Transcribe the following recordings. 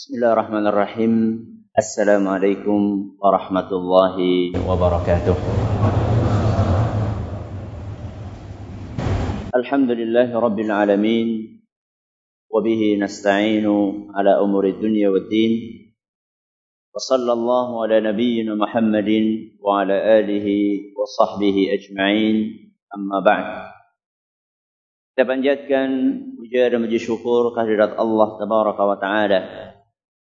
بسم الله الرحمن الرحيم السلام عليكم ورحمة الله وبركاته الحمد لله رب العالمين وبه نستعين على أمور الدنيا والدين وصلى الله على نبينا محمد وعلى آله وصحبه أجمعين أما بعد Kita panjatkan puja dan puji syukur kehadirat Allah Tabaraka wa Ta'ala.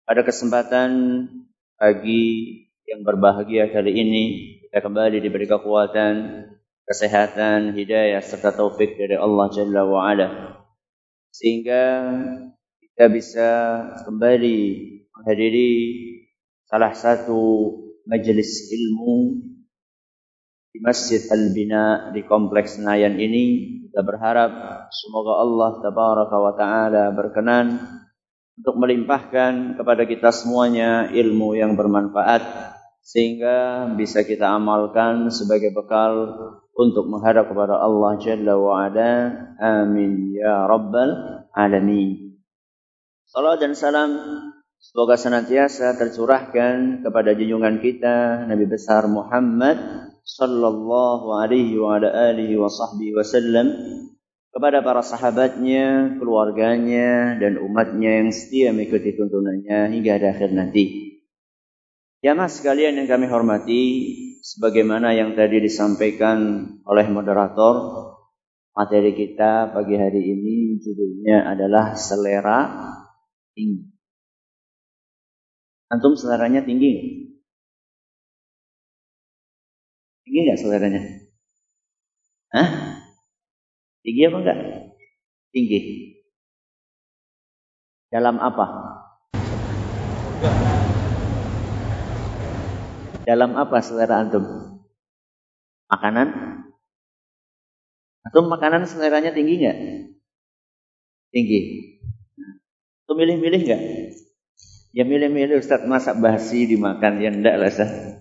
Pada kesempatan pagi yang berbahagia kali ini, kita kembali diberi kekuatan, kesehatan, hidayah, serta taufik dari Allah Jalla wa Ala. Sehingga kita bisa kembali menghadiri salah satu majelis ilmu di Masjid Al-Bina di Kompleks Senayan ini kita berharap semoga Allah tabaraka wa taala berkenan untuk melimpahkan kepada kita semuanya ilmu yang bermanfaat sehingga bisa kita amalkan sebagai bekal untuk menghadap kepada Allah Jalla wa Ala. Amin ya rabbal alamin. Salam dan salam semoga senantiasa tercurahkan kepada junjungan kita Nabi besar Muhammad sallallahu alaihi wa ala alihi wa sahbihi wasallam kepada para sahabatnya, keluarganya dan umatnya yang setia mengikuti tuntunannya hingga akhir nanti. Jamaah sekalian yang kami hormati, sebagaimana yang tadi disampaikan oleh moderator, materi kita pagi hari ini judulnya adalah selera tinggi. Antum seleranya tinggi Tinggi nggak seleranya? Hah? Tinggi apa enggak? Tinggi. Dalam apa? Dalam apa selera antum? Makanan? Antum makanan seleranya tinggi nggak? Tinggi. Antum milih-milih nggak? Ya milih-milih Ustaz masak basi dimakan ya enggak lah Ustaz.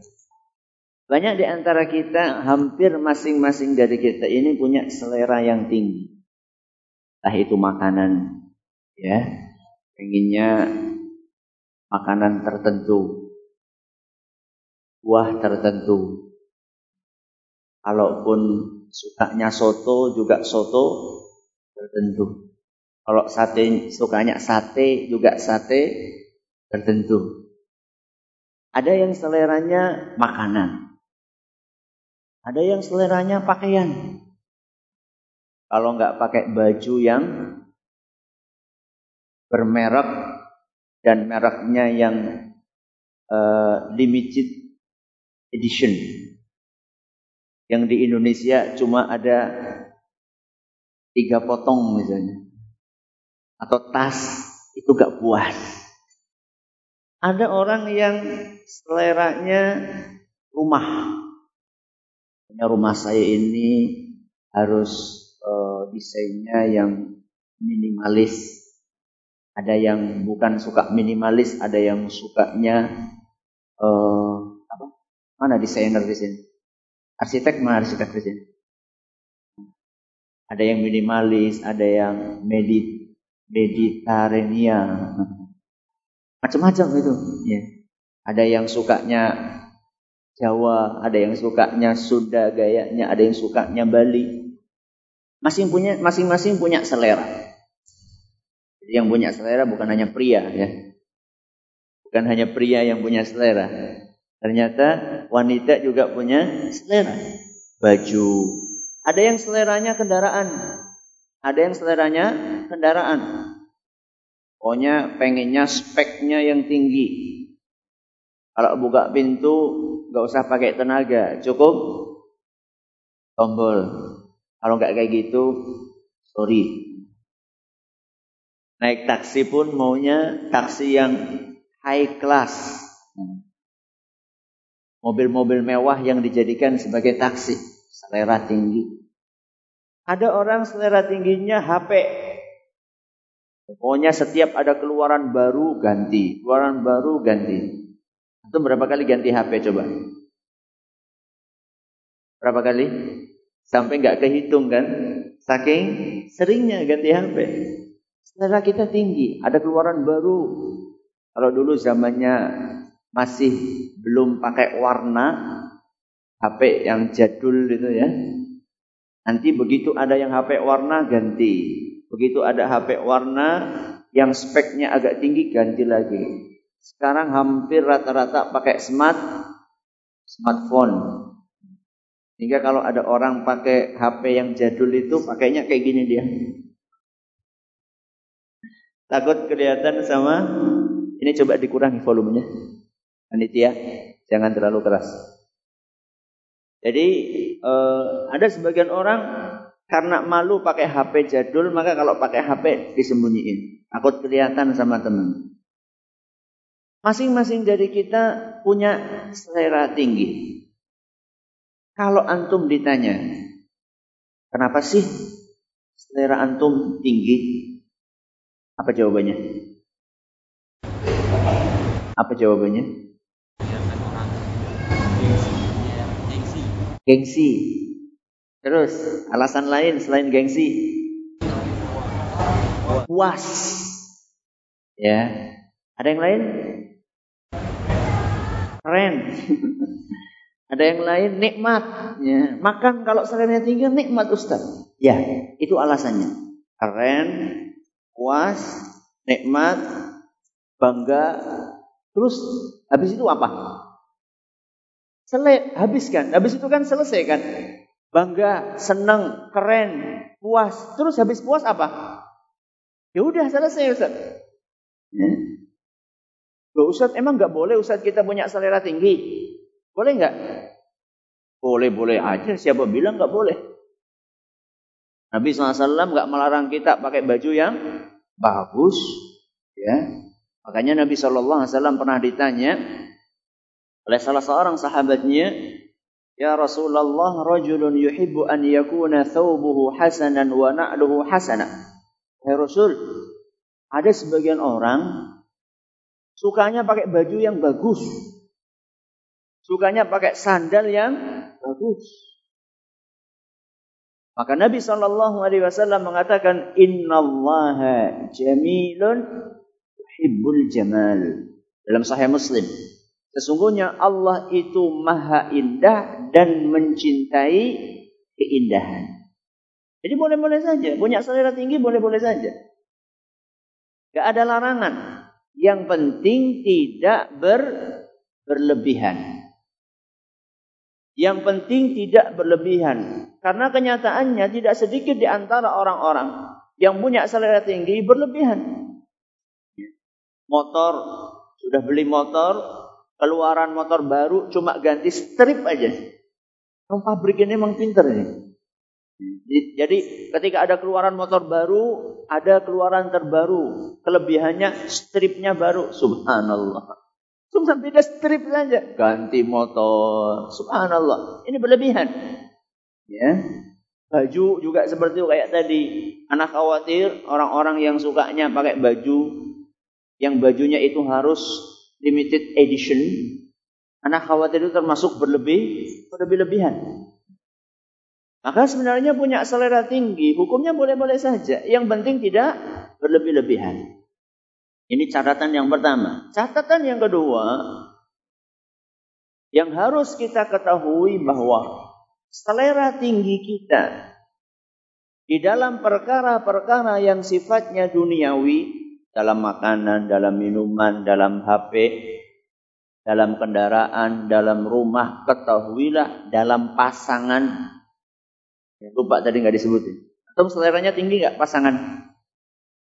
Banyak di antara kita, hampir masing-masing dari kita ini punya selera yang tinggi. Entah itu makanan, ya, pengennya makanan tertentu, buah tertentu. Kalaupun sukanya soto juga soto tertentu. Kalau sate sukanya sate juga sate tertentu. Ada yang seleranya makanan. Ada yang seleranya pakaian. Kalau nggak pakai baju yang bermerek dan mereknya yang uh, limited edition. Yang di Indonesia cuma ada tiga potong misalnya. Atau tas itu gak puas. Ada orang yang seleranya rumah Punya rumah saya ini harus uh, desainnya yang minimalis. Ada yang bukan suka minimalis, ada yang sukanya uh, apa? Mana desainer di sini? Arsitek mana arsitek di sini? Ada yang minimalis, ada yang medit mediterania. Macam-macam itu, ya. Ada yang sukanya Jawa, ada yang sukanya Sunda gayanya, ada yang sukanya Bali. Masing punya masing-masing punya selera. Jadi yang punya selera bukan hanya pria ya. Bukan hanya pria yang punya selera. Ternyata wanita juga punya selera. Baju. Ada yang seleranya kendaraan. Ada yang seleranya kendaraan. Pokoknya pengennya speknya yang tinggi. Kalau buka pintu nggak usah pakai tenaga, cukup tombol. Kalau nggak kayak gitu, sorry. Naik taksi pun maunya taksi yang high class. Mobil-mobil mewah yang dijadikan sebagai taksi, selera tinggi. Ada orang selera tingginya HP. Pokoknya setiap ada keluaran baru ganti, keluaran baru ganti. Itu berapa kali ganti HP coba? Berapa kali? Sampai nggak kehitung kan? Saking seringnya ganti HP. Selera kita tinggi, ada keluaran baru. Kalau dulu zamannya masih belum pakai warna, HP yang jadul itu ya. Nanti begitu ada yang HP warna ganti. Begitu ada HP warna yang speknya agak tinggi ganti lagi. Sekarang hampir rata-rata pakai smart smartphone. Hingga kalau ada orang pakai HP yang jadul itu pakainya kayak gini dia. Takut kelihatan sama ini coba dikurangi volumenya. Panitia, jangan terlalu keras. Jadi uh, ada sebagian orang karena malu pakai HP jadul, maka kalau pakai HP disembunyiin. Takut kelihatan sama teman. Masing-masing dari kita punya selera tinggi. Kalau antum ditanya, kenapa sih selera antum tinggi? Apa jawabannya? Apa jawabannya? Gengsi. Terus alasan lain selain gengsi? Puas. Ya. Ada yang lain? Keren. Ada yang lain nikmat. Ya. Makan kalau selera tinggi nikmat Ustaz. Ya, itu alasannya. Keren, puas, nikmat, bangga, Terus habis itu apa? Selesai, habiskan. Habis itu kan selesai kan? Bangga, senang, keren, puas. Terus habis puas apa? Ya udah selesai Ustaz. Ya. Loh Ustaz, emang nggak boleh Ustaz kita punya selera tinggi? Boleh nggak? Boleh-boleh aja. Siapa bilang nggak boleh? Nabi SAW nggak melarang kita pakai baju yang bagus, ya Makanya Nabi Wasallam pernah ditanya oleh salah seorang sahabatnya, Ya Rasulullah, rajulun yuhibbu an yakuna thawbuhu hasanan wa na'luhu hasana. Ya Rasul, ada sebagian orang sukanya pakai baju yang bagus. Sukanya pakai sandal yang bagus. Maka Nabi Shallallahu Alaihi Wasallam mengatakan, Inna Allah jamilun yuhibbul jamal. Dalam sahih Muslim. Sesungguhnya Allah itu maha indah dan mencintai keindahan. Jadi boleh-boleh saja. Punya selera tinggi boleh-boleh saja. Gak ada larangan. Yang penting tidak ber, berlebihan. Yang penting tidak berlebihan. Karena kenyataannya tidak sedikit di antara orang-orang yang punya selera tinggi berlebihan motor, sudah beli motor, keluaran motor baru cuma ganti strip aja. Pabrik ini memang pinter ini. Jadi ketika ada keluaran motor baru, ada keluaran terbaru. Kelebihannya stripnya baru. Subhanallah. Cuma beda strip saja. Ganti motor. Subhanallah. Ini berlebihan. Ya. Baju juga seperti itu kayak tadi. Anak khawatir orang-orang yang sukanya pakai baju yang bajunya itu harus limited edition, anak khawatir itu termasuk berlebih, berlebih-lebihan. Maka sebenarnya punya selera tinggi, hukumnya boleh-boleh saja. Yang penting tidak berlebih-lebihan. Ini catatan yang pertama. Catatan yang kedua, yang harus kita ketahui bahwa selera tinggi kita di dalam perkara-perkara yang sifatnya duniawi dalam makanan, dalam minuman, dalam HP, dalam kendaraan, dalam rumah, ketahuilah dalam pasangan. Lupa tadi nggak disebutin. Atau seleranya tinggi nggak pasangan?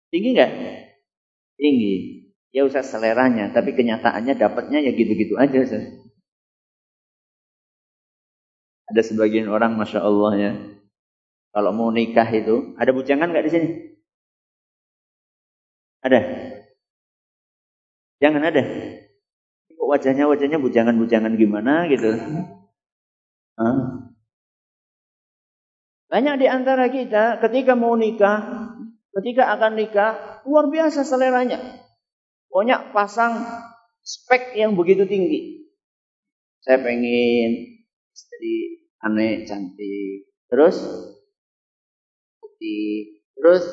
Tinggi nggak? Tinggi. Ya usah seleranya, tapi kenyataannya dapatnya ya gitu-gitu aja. Ada sebagian orang, masya Allah ya, kalau mau nikah itu, ada bujangan nggak di sini? Ada? Jangan ada. wajahnya wajahnya bujangan-bujangan gimana gitu. Banyak di antara kita ketika mau nikah, ketika akan nikah, luar biasa seleranya. Banyak pasang spek yang begitu tinggi. Saya pengen istri aneh, cantik. Terus putih. Terus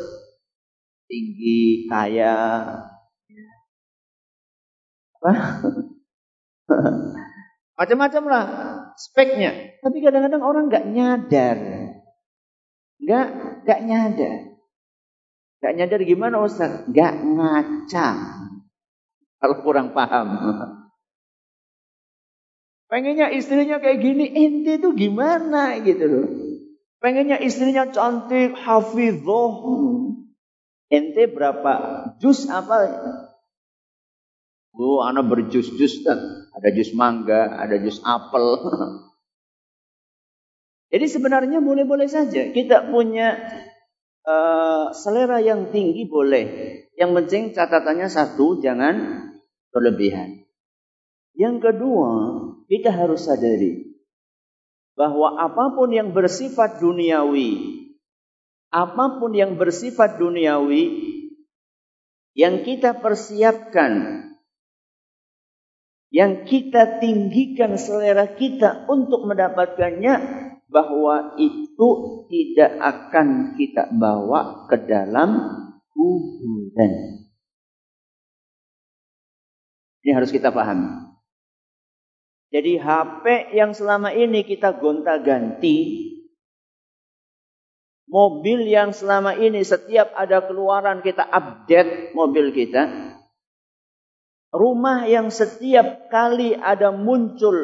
tinggi, kaya. Macam-macam lah speknya. Tapi kadang-kadang orang nggak nyadar. Nggak, nggak nyadar. Nggak nyadar gimana Ustaz? Nggak ngaca. Kalau kurang paham. Pengennya istrinya kayak gini, ente tuh gimana gitu loh. Pengennya istrinya cantik, hafidhoh. Ente berapa jus apa? Oh, anak berjus-jus kan. Ada jus mangga, ada jus apel. Jadi sebenarnya boleh-boleh saja. Kita punya uh, selera yang tinggi boleh. Yang penting catatannya satu, jangan berlebihan. Yang kedua, kita harus sadari bahwa apa pun yang bersifat duniawi, apa pun yang bersifat duniawi yang kita persiapkan yang kita tinggikan selera kita untuk mendapatkannya bahwa itu tidak akan kita bawa ke dalam kuburan. Ini harus kita pahami. Jadi HP yang selama ini kita gonta-ganti, mobil yang selama ini setiap ada keluaran kita update mobil kita, rumah yang setiap kali ada muncul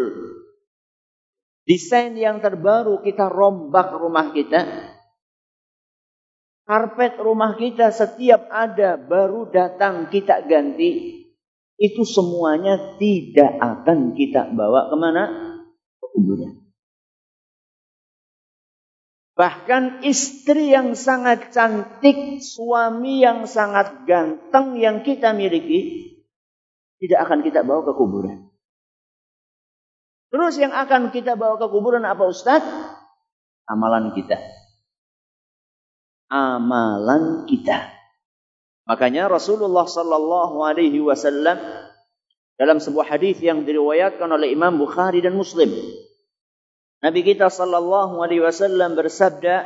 desain yang terbaru kita rombak rumah kita, karpet rumah kita setiap ada baru datang kita ganti, itu semuanya tidak akan kita bawa ke mana? Ke kuburan. Bahkan istri yang sangat cantik, suami yang sangat ganteng yang kita miliki, tidak akan kita bawa ke kuburan. Terus yang akan kita bawa ke kuburan apa Ustaz? Amalan kita. Amalan kita. Makanya Rasulullah sallallahu alaihi wasallam dalam sebuah hadis yang diriwayatkan oleh Imam Bukhari dan Muslim. Nabi kita sallallahu alaihi wasallam bersabda,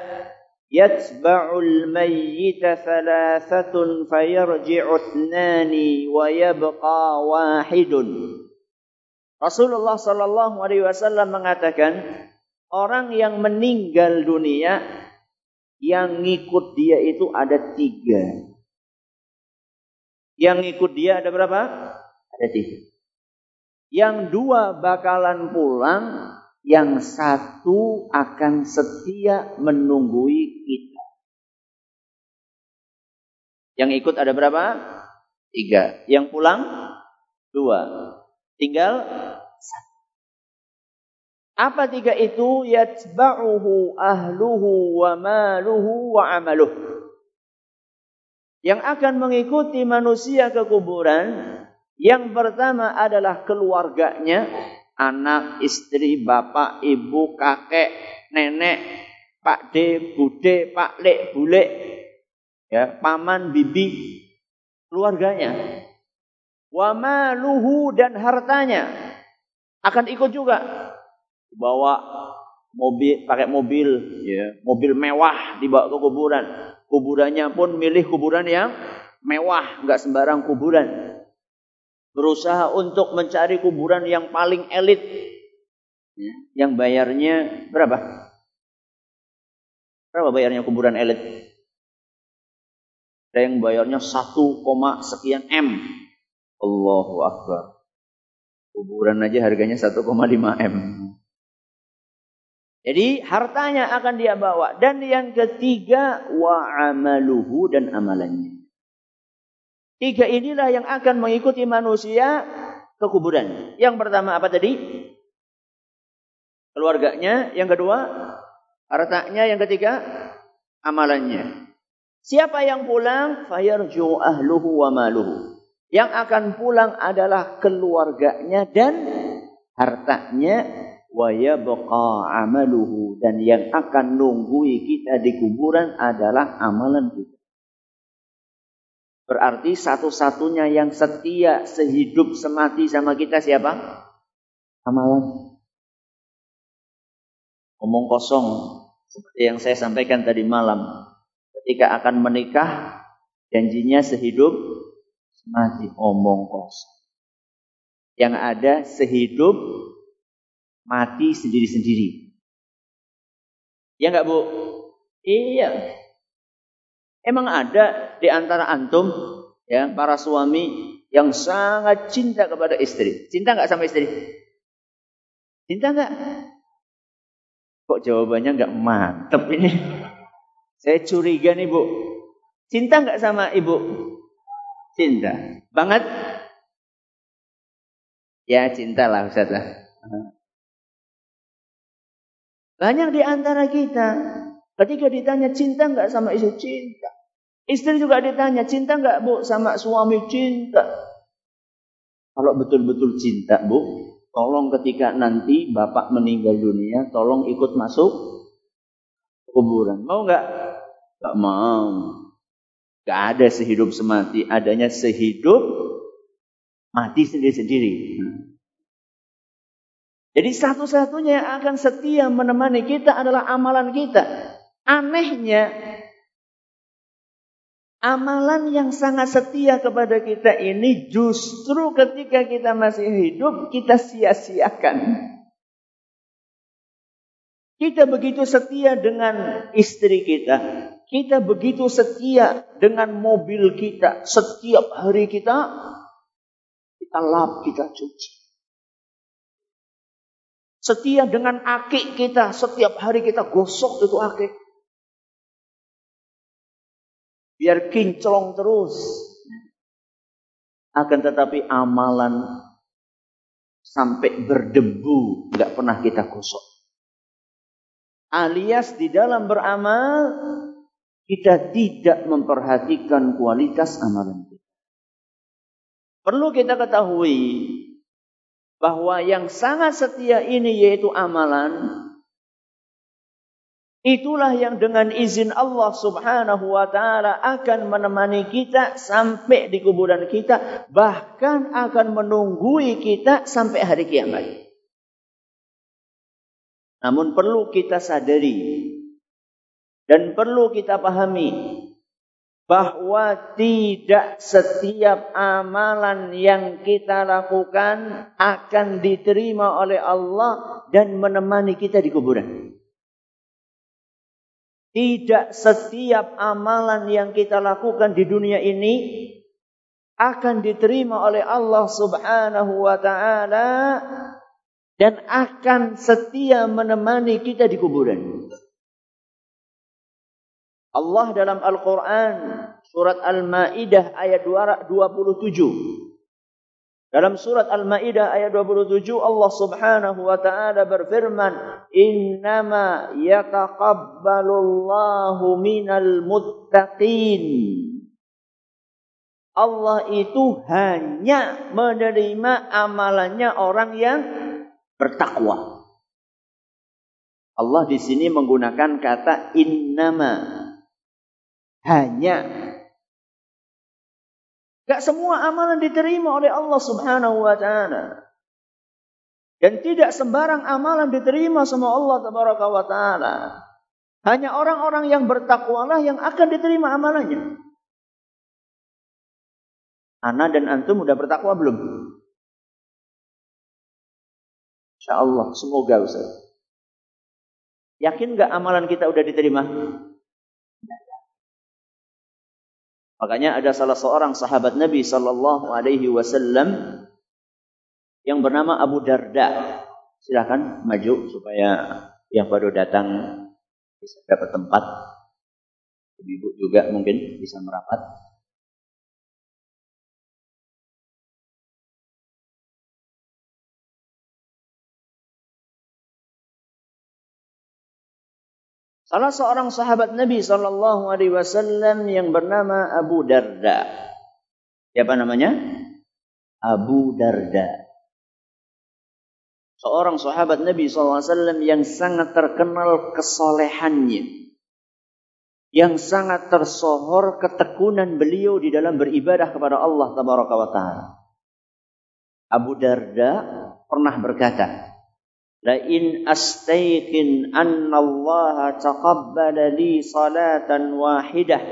"Yatba'ul mayyita thalathatun fayarji'u ithnani wa yabqa wahidun." Rasulullah sallallahu alaihi wasallam mengatakan, orang yang meninggal dunia yang ngikut dia itu ada tiga. Yang ikut dia ada berapa? Ada tiga. Yang dua bakalan pulang, yang satu akan setia menunggui kita. Yang ikut ada berapa? Tiga. Yang pulang? Dua. Tinggal satu. Apa tiga itu? Yatba'uhu ahluhu wa maluhu wa amaluhu yang akan mengikuti manusia ke kuburan yang pertama adalah keluarganya, anak, istri, bapak, ibu, kakek, nenek, pak de, bude, pak lek, bule, ya, paman, bibi, keluarganya. Wa maluhu dan hartanya akan ikut juga. Bawa mobil, pakai mobil, ya, mobil mewah dibawa ke kuburan Kuburannya pun milih kuburan yang mewah, nggak sembarang kuburan. Berusaha untuk mencari kuburan yang paling elit. Ya, yang bayarnya berapa? Berapa bayarnya kuburan elit? Ada yang bayarnya 1, sekian M. Allahu Akbar. Kuburan aja harganya 1,5 M. Jadi hartanya akan dia bawa. Dan yang ketiga, wa amaluhu dan amalannya. Tiga inilah yang akan mengikuti manusia ke kuburan. Yang pertama apa tadi? Keluarganya. Yang kedua, hartanya. Yang ketiga, amalannya. Siapa yang pulang? Fayarju ahluhu wa maluhu. Yang akan pulang adalah keluarganya dan hartanya wa amaluhu dan yang akan nunggui kita di kuburan adalah amalan kita. Berarti satu-satunya yang setia sehidup semati sama kita siapa? Amalan. Omong kosong seperti yang saya sampaikan tadi malam. Ketika akan menikah janjinya sehidup semati omong kosong. Yang ada sehidup mati sendiri-sendiri. Ya enggak, Bu? Iya. Emang ada di antara antum ya para suami yang sangat cinta kepada istri. Cinta enggak sama istri? Cinta enggak? Kok jawabannya enggak mantep ini? Saya curiga nih, Bu. Cinta enggak sama ibu? Cinta. Banget? Ya, Ustaz lah. Banyak di antara kita ketika ditanya cinta enggak sama istri cinta. Istri juga ditanya cinta enggak bu sama suami cinta. Kalau betul-betul cinta bu, tolong ketika nanti bapak meninggal dunia, tolong ikut masuk kuburan. Mau enggak? Enggak mau. Enggak ada sehidup semati, adanya sehidup mati sendiri-sendiri. Jadi satu-satunya yang akan setia menemani kita adalah amalan kita. Anehnya, amalan yang sangat setia kepada kita ini justru ketika kita masih hidup kita sia-siakan. Kita begitu setia dengan istri kita. Kita begitu setia dengan mobil kita. Setiap hari kita, kita lap, kita cuci. Setia dengan akik kita. Setiap hari kita gosok itu akik. Biar kinclong terus. Akan tetapi amalan sampai berdebu nggak pernah kita gosok. Alias di dalam beramal kita tidak memperhatikan kualitas amalan kita. Perlu kita ketahui bahwa yang sangat setia ini yaitu amalan itulah yang dengan izin Allah Subhanahu wa taala akan menemani kita sampai di kuburan kita bahkan akan menunggui kita sampai hari kiamat. Namun perlu kita sadari dan perlu kita pahami bahwa tidak setiap amalan yang kita lakukan akan diterima oleh Allah dan menemani kita di kuburan. Tidak setiap amalan yang kita lakukan di dunia ini akan diterima oleh Allah Subhanahu wa taala dan akan setia menemani kita di kuburan. Allah dalam Al-Quran surat Al-Ma'idah ayat 27. Dalam surat Al-Ma'idah ayat 27 Allah Subhanahu wa taala berfirman, "Innama yataqabbalullahu minal muttaqin." Allah itu hanya menerima amalannya orang yang bertakwa. Allah di sini menggunakan kata innama hanya. Gak semua amalan diterima oleh Allah subhanahu wa ta'ala. Dan tidak sembarang amalan diterima sama Allah tabaraka wa ta'ala. Hanya orang-orang yang bertakwalah yang akan diterima amalannya. Ana dan antum sudah bertakwa belum? Insya Allah, semoga Ustaz. Yakin gak amalan kita udah diterima? Makanya ada salah seorang sahabat Nabi sallallahu alaihi wasallam yang bernama Abu Darda. Silakan maju supaya yang baru datang bisa dapat tempat. Ibu juga mungkin bisa merapat. Salah seorang sahabat Nabi Shallallahu Alaihi Wasallam yang bernama Abu Darda. Siapa namanya? Abu Darda. Seorang sahabat Nabi SAW yang sangat terkenal kesolehannya. Yang sangat tersohor ketekunan beliau di dalam beribadah kepada Allah Ta'ala. Abu Darda pernah berkata, La in astayqin anna Allah taqabbala li salatan wahidah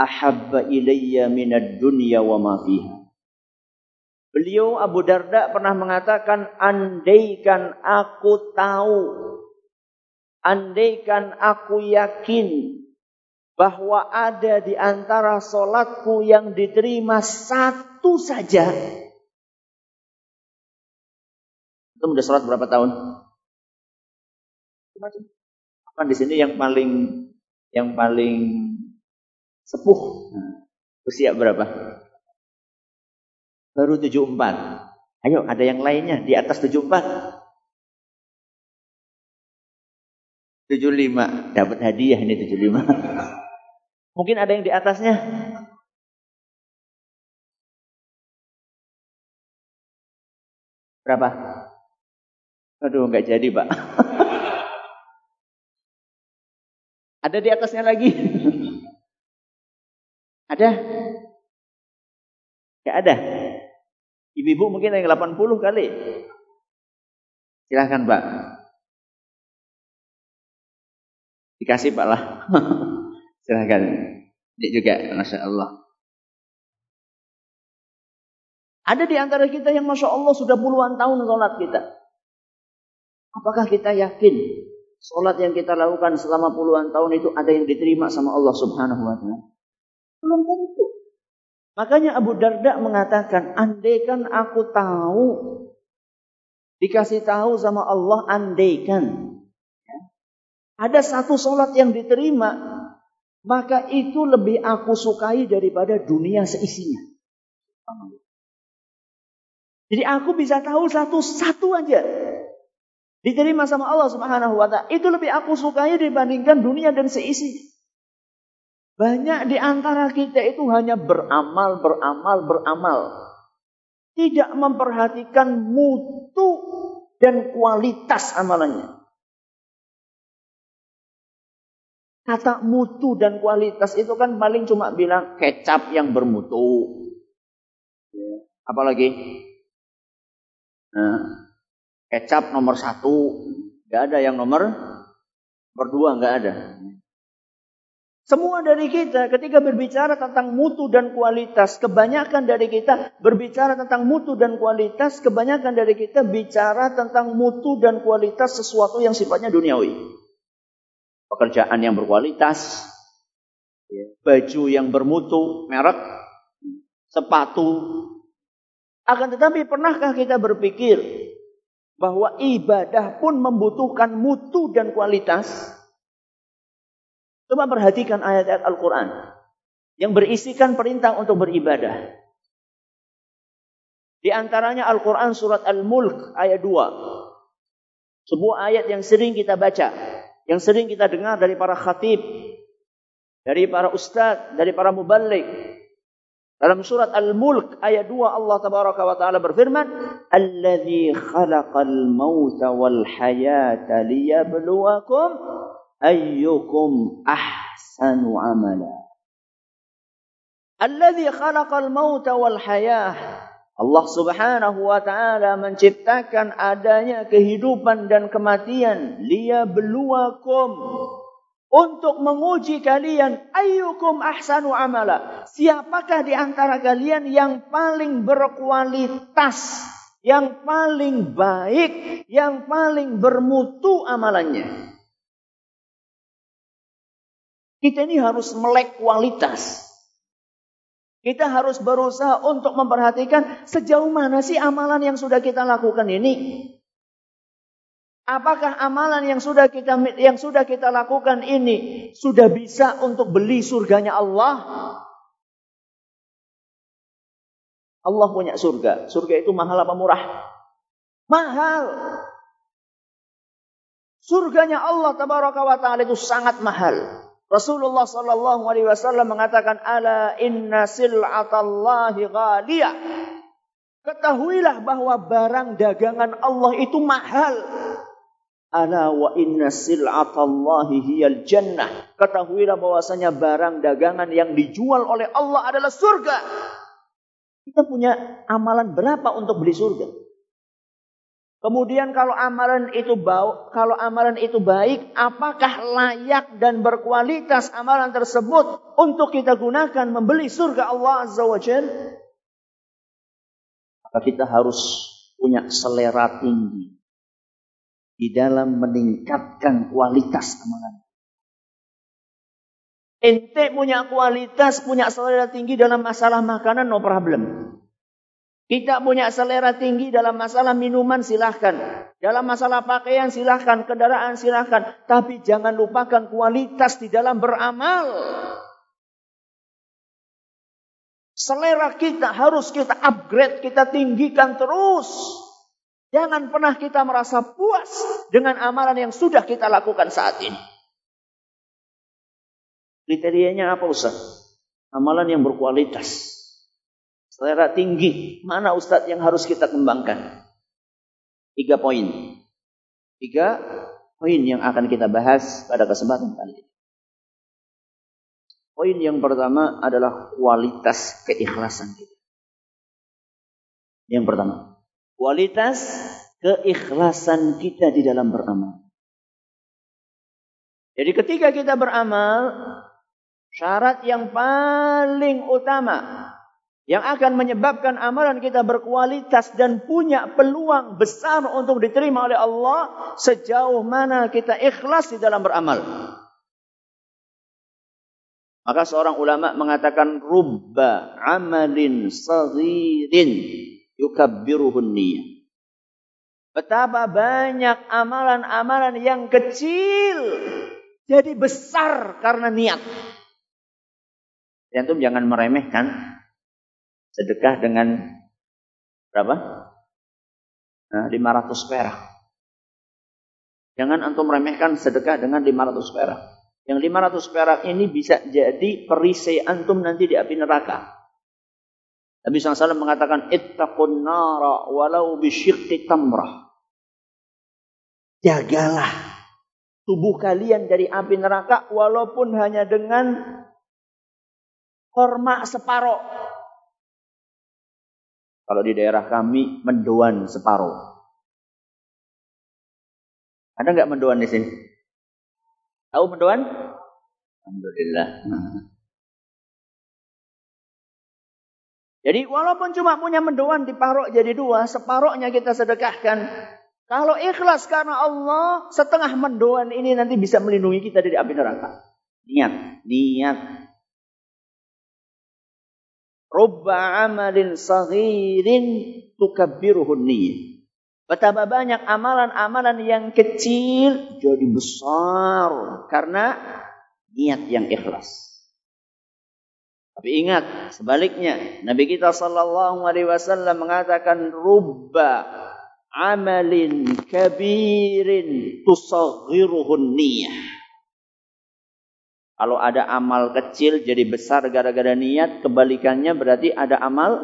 ahabba ilayya minad dunya wa ma fiha. Beliau Abu Darda pernah mengatakan, andaikan aku tahu, andaikan aku yakin bahwa ada di antara solatku yang diterima satu saja. Itu udah sholat berapa tahun? Apa di sini yang paling yang paling sepuh? Usia berapa? Baru 74. Ayo, ada yang lainnya di atas 74. 75. Dapat hadiah ini 75. Mungkin ada yang di atasnya. Berapa? Aduh, nggak jadi, Pak. ada di atasnya lagi? ada? Nggak ada. Ibu-ibu mungkin yang 80 kali. Silahkan Pak. Dikasih Pak lah. Silahkan. Ini juga, Masya Allah. Ada di antara kita yang Masya Allah sudah puluhan tahun sholat kita. Apakah kita yakin sholat yang kita lakukan selama puluhan tahun itu ada yang diterima sama Allah Subhanahu wa Ta'ala? Belum tentu. Makanya Abu Darda mengatakan, andaikan aku tahu, dikasih tahu sama Allah, andaikan. Ya, ada satu sholat yang diterima, maka itu lebih aku sukai daripada dunia seisinya. Jadi aku bisa tahu satu-satu aja. Diterima sama Allah Subhanahu wa taala. Itu lebih aku sukai dibandingkan dunia dan seisinya. Banyak di antara kita itu hanya beramal, beramal, beramal. Tidak memperhatikan mutu dan kualitas amalannya. Kata mutu dan kualitas itu kan paling cuma bilang kecap yang bermutu. Apalagi? Nah, kecap nomor satu. Gak ada yang nomor berdua, gak ada. Semua dari kita ketika berbicara tentang mutu dan kualitas, kebanyakan dari kita berbicara tentang mutu dan kualitas, kebanyakan dari kita bicara tentang mutu dan kualitas sesuatu yang sifatnya duniawi. Pekerjaan yang berkualitas, ya, baju yang bermutu, merek, sepatu. Akan tetapi pernahkah kita berpikir bahwa ibadah pun membutuhkan mutu dan kualitas? Coba perhatikan ayat-ayat Al-Quran yang berisikan perintah untuk beribadah. Di antaranya Al-Quran surat Al-Mulk ayat 2. Sebuah ayat yang sering kita baca, yang sering kita dengar dari para khatib, dari para ustadz, dari para mubalik. Dalam surat Al-Mulk ayat 2 Allah tabaraka wa taala berfirman, "Alladzi khalaqal mauta wal hayata liyabluwakum ayyukum ahsanu amala. Alladhi khalaqal mauta wal hayah. Allah Subhanahu wa taala menciptakan adanya kehidupan dan kematian liyabluwakum untuk menguji kalian ayyukum ahsanu amala. Siapakah di antara kalian yang paling berkualitas, yang paling baik, yang paling bermutu amalannya? Kita ini harus melek kualitas. Kita harus berusaha untuk memperhatikan sejauh mana sih amalan yang sudah kita lakukan ini. Apakah amalan yang sudah kita yang sudah kita lakukan ini sudah bisa untuk beli surganya Allah? Allah punya surga. Surga itu mahal apa murah? Mahal. Surganya Allah tabaraka wa taala itu sangat mahal. Rasulullah sallallahu alaihi wasallam mengatakan ala inna sil'atallahi ghaliyah. Ketahuilah bahwa barang dagangan Allah itu mahal. Ala wa inna sil'atallahi hiyal jannah. Ketahuilah bahwasanya barang dagangan yang dijual oleh Allah adalah surga. Kita punya amalan berapa untuk beli surga? Kemudian kalau amalan itu bau, kalau amalan itu baik, apakah layak dan berkualitas amalan tersebut untuk kita gunakan membeli surga Allah Azza wa Jal? Maka kita harus punya selera tinggi di dalam meningkatkan kualitas amalan. Ente punya kualitas, punya selera tinggi dalam masalah makanan, no problem. Kita punya selera tinggi dalam masalah minuman, silahkan. Dalam masalah pakaian, silahkan. Kendaraan, silahkan. Tapi jangan lupakan kualitas di dalam beramal. Selera kita harus kita upgrade, kita tinggikan terus. Jangan pernah kita merasa puas dengan amalan yang sudah kita lakukan saat ini. Kriterianya apa Ustaz? Amalan yang berkualitas. Selera tinggi. Mana Ustaz yang harus kita kembangkan? Tiga poin. Tiga poin yang akan kita bahas pada kesempatan kali ini. Poin yang pertama adalah kualitas keikhlasan kita. Yang pertama, kualitas keikhlasan kita di dalam beramal. Jadi ketika kita beramal, Syarat yang paling utama yang akan menyebabkan amalan kita berkualitas dan punya peluang besar untuk diterima oleh Allah sejauh mana kita ikhlas di dalam beramal. Maka seorang ulama mengatakan rubba amalin saghirin yukabbiruhun niyah. Betapa banyak amalan-amalan yang kecil jadi besar karena niat. Antum jangan meremehkan sedekah dengan berapa? Nah, 500 perak. Jangan antum meremehkan sedekah dengan 500 perak. Yang 500 perak ini bisa jadi perisai antum nanti di api neraka. Nabi SAW mengatakan, Ittaqun nara walau bisyikti tamrah. Jagalah tubuh kalian dari api neraka walaupun hanya dengan korma separoh. Kalau di daerah kami mendoan separoh. Ada nggak mendoan di sini? Tahu mendoan? Alhamdulillah. Jadi walaupun cuma punya mendoan diparok jadi dua, separohnya kita sedekahkan. Kalau ikhlas karena Allah, setengah mendoan ini nanti bisa melindungi kita dari api neraka. Niat, niat, Rubba amalin saghirin tukabbiruhun niyah. Betapa banyak amalan-amalan yang kecil jadi besar karena niat yang ikhlas. Tapi ingat, sebaliknya Nabi kita sallallahu alaihi wasallam mengatakan rubba amalin kabirin tusaghiruhun niyah. Kalau ada amal kecil jadi besar gara-gara niat, kebalikannya berarti ada amal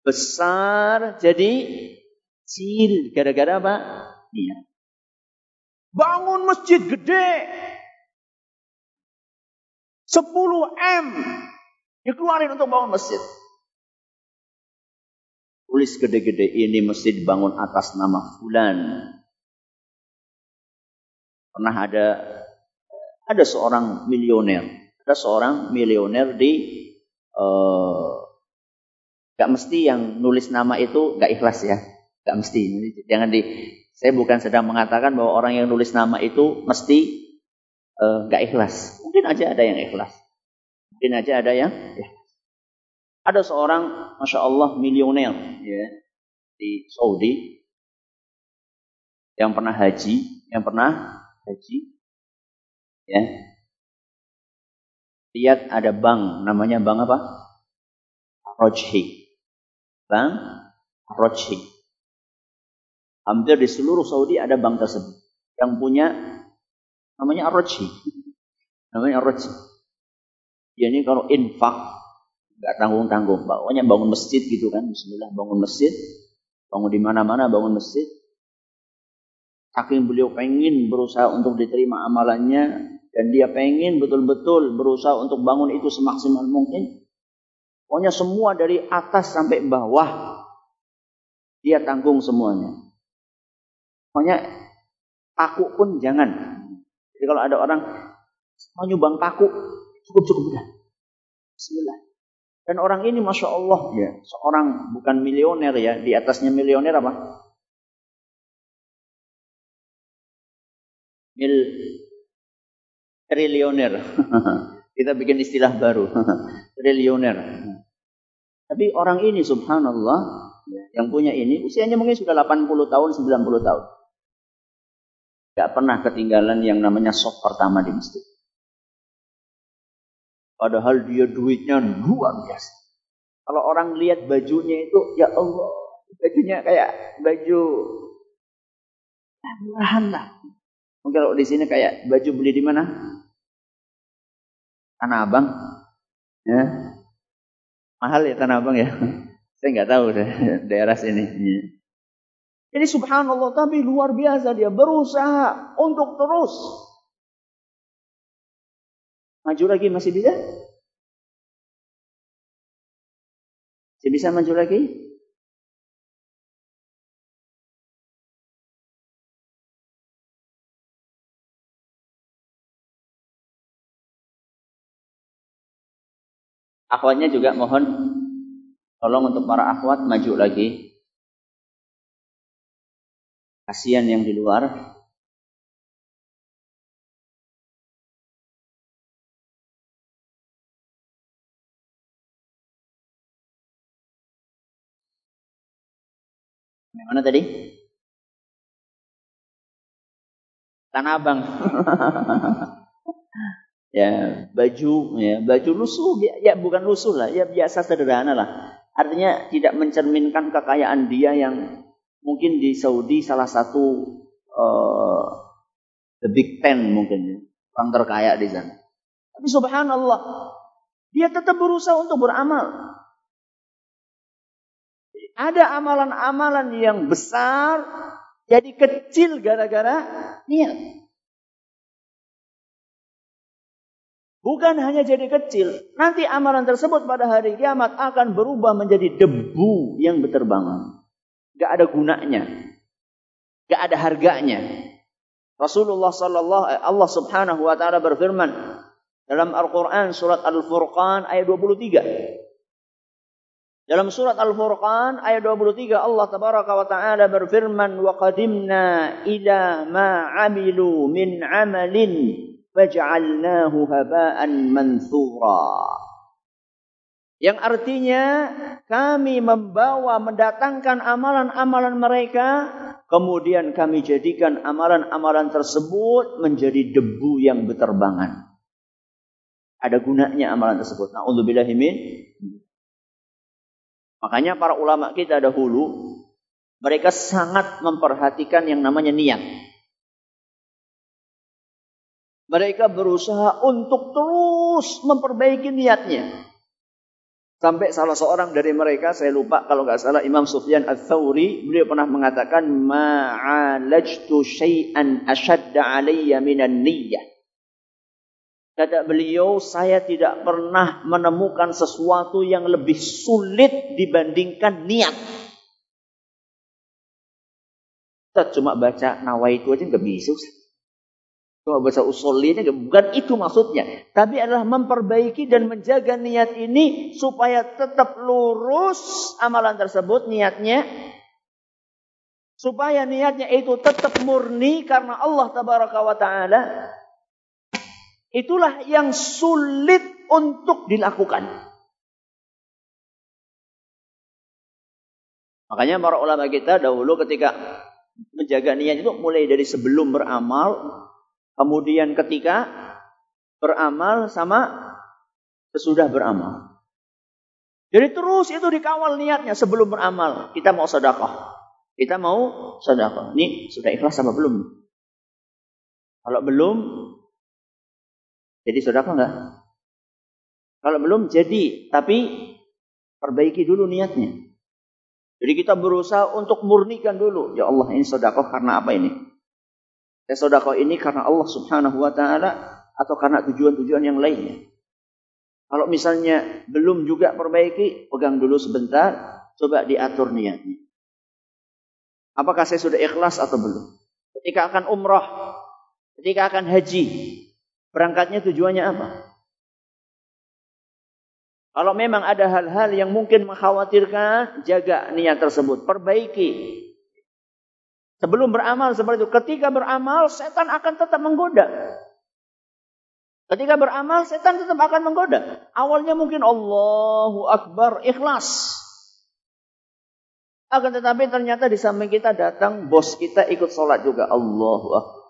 besar jadi kecil gara-gara apa? Niat. Bangun masjid gede. 10 M dikeluarin untuk bangun masjid. Tulis gede-gede ini masjid dibangun atas nama fulan. Pernah ada ada seorang milioner, ada seorang milioner di uh, gak mesti yang nulis nama itu gak ikhlas ya, gak mesti. Jangan di, saya bukan sedang mengatakan bahwa orang yang nulis nama itu mesti uh, gak ikhlas. Mungkin aja ada yang ikhlas, mungkin aja ada yang ya. Ada seorang, masya Allah milioner ya di Saudi yang pernah haji, yang pernah haji, Ya. Lihat ada bank, namanya bank apa? Rojhi. Bank Rojhi. Hampir di seluruh Saudi ada bank tersebut. Yang punya namanya Rojhi. Namanya Rojhi. Ya ini kalau infak nggak tanggung-tanggung, pokoknya bangun masjid gitu kan, Bismillah bangun masjid, bangun di mana-mana bangun masjid. Saking beliau pengen berusaha untuk diterima amalannya, dan dia pengen betul-betul berusaha untuk bangun itu semaksimal mungkin. Pokoknya semua dari atas sampai bawah dia tanggung semuanya. Pokoknya paku pun jangan. Jadi kalau ada orang mau nyumbang paku, cukup cukup udah. Bismillah. Dan orang ini Masya Allah ya, seorang bukan milioner ya, di atasnya milioner apa? Mil triliuner. Kita bikin istilah baru. triliuner. Tapi orang ini subhanallah yang punya ini usianya mungkin sudah 80 tahun, 90 tahun. Gak pernah ketinggalan yang namanya soft pertama di masjid. Padahal dia duitnya luar biasa. Kalau orang lihat bajunya itu, ya Allah, bajunya kayak baju murahan lah. Mungkin kalau di sini kayak baju beli di mana? Tanah Abang. Ya. Mahal ya Tanah Abang ya. Saya nggak tahu deh daerah sini. Ini subhanallah tapi luar biasa dia berusaha untuk terus Maju lagi masih bisa? Masih bisa maju lagi? Akhwatnya juga mohon tolong untuk para akhwat maju lagi. Kasihan yang di luar. Mana tadi? Tanah Abang. ya, baju ya, baju lusuh ya, ya bukan lusuh lah, ya biasa sederhana lah. Artinya tidak mencerminkan kekayaan dia yang mungkin di Saudi salah satu uh, the big ten mungkin ya, orang terkaya di sana. Tapi subhanallah, dia tetap berusaha untuk beramal. Ada amalan-amalan yang besar jadi kecil gara-gara niat. Bukan hanya jadi kecil, nanti amalan tersebut pada hari kiamat akan berubah menjadi debu yang berterbangan. Gak ada gunanya, gak ada harganya. Rasulullah sallallahu Allah Subhanahu wa taala berfirman dalam Al-Qur'an surat Al-Furqan ayat 23. Dalam surat Al-Furqan ayat 23 Allah tabaraka wa taala berfirman wa qadimna ila ma amilu min amalin faj'alnahu haba'an manthura. Yang artinya kami membawa mendatangkan amalan-amalan mereka kemudian kami jadikan amalan-amalan tersebut menjadi debu yang berterbangan. Ada gunanya amalan tersebut. Nauzubillahi min Makanya para ulama kita dahulu mereka sangat memperhatikan yang namanya niat. Mereka berusaha untuk terus memperbaiki niatnya. Sampai salah seorang dari mereka, saya lupa kalau nggak salah Imam Sufyan al-Thawri, beliau pernah mengatakan, Ma'alajtu syai'an ashadda alaiya minan niyyah. Kata beliau, saya tidak pernah menemukan sesuatu yang lebih sulit dibandingkan niat. Kita cuma baca nawaitu aja nggak bisa. Cuma baca usulnya bukan itu maksudnya. Tapi adalah memperbaiki dan menjaga niat ini supaya tetap lurus amalan tersebut niatnya. Supaya niatnya itu tetap murni karena Allah tabaraka ta'ala Itulah yang sulit untuk dilakukan. Makanya para ulama kita dahulu ketika menjaga niat itu mulai dari sebelum beramal, kemudian ketika beramal sama sesudah beramal. Jadi terus itu dikawal niatnya sebelum beramal. Kita mau sedekah. Kita mau sedekah. Ini sudah ikhlas apa belum? Kalau belum, jadi saudara enggak? Kalau belum jadi, tapi perbaiki dulu niatnya. Jadi kita berusaha untuk murnikan dulu. Ya Allah ini sodakoh karena apa ini? Ya sodakoh ini karena Allah subhanahu wa ta'ala atau karena tujuan-tujuan yang lainnya. Kalau misalnya belum juga perbaiki, pegang dulu sebentar, coba diatur niatnya. Apakah saya sudah ikhlas atau belum? Ketika akan umrah, ketika akan haji, Berangkatnya tujuannya apa? Kalau memang ada hal-hal yang mungkin mengkhawatirkan, jaga niat tersebut, perbaiki. Sebelum beramal seperti itu, ketika beramal setan akan tetap menggoda. Ketika beramal setan tetap akan menggoda. Awalnya mungkin Allahu Akbar ikhlas. Akan tetapi ternyata di samping kita datang bos kita ikut sholat juga. Allahu Akbar.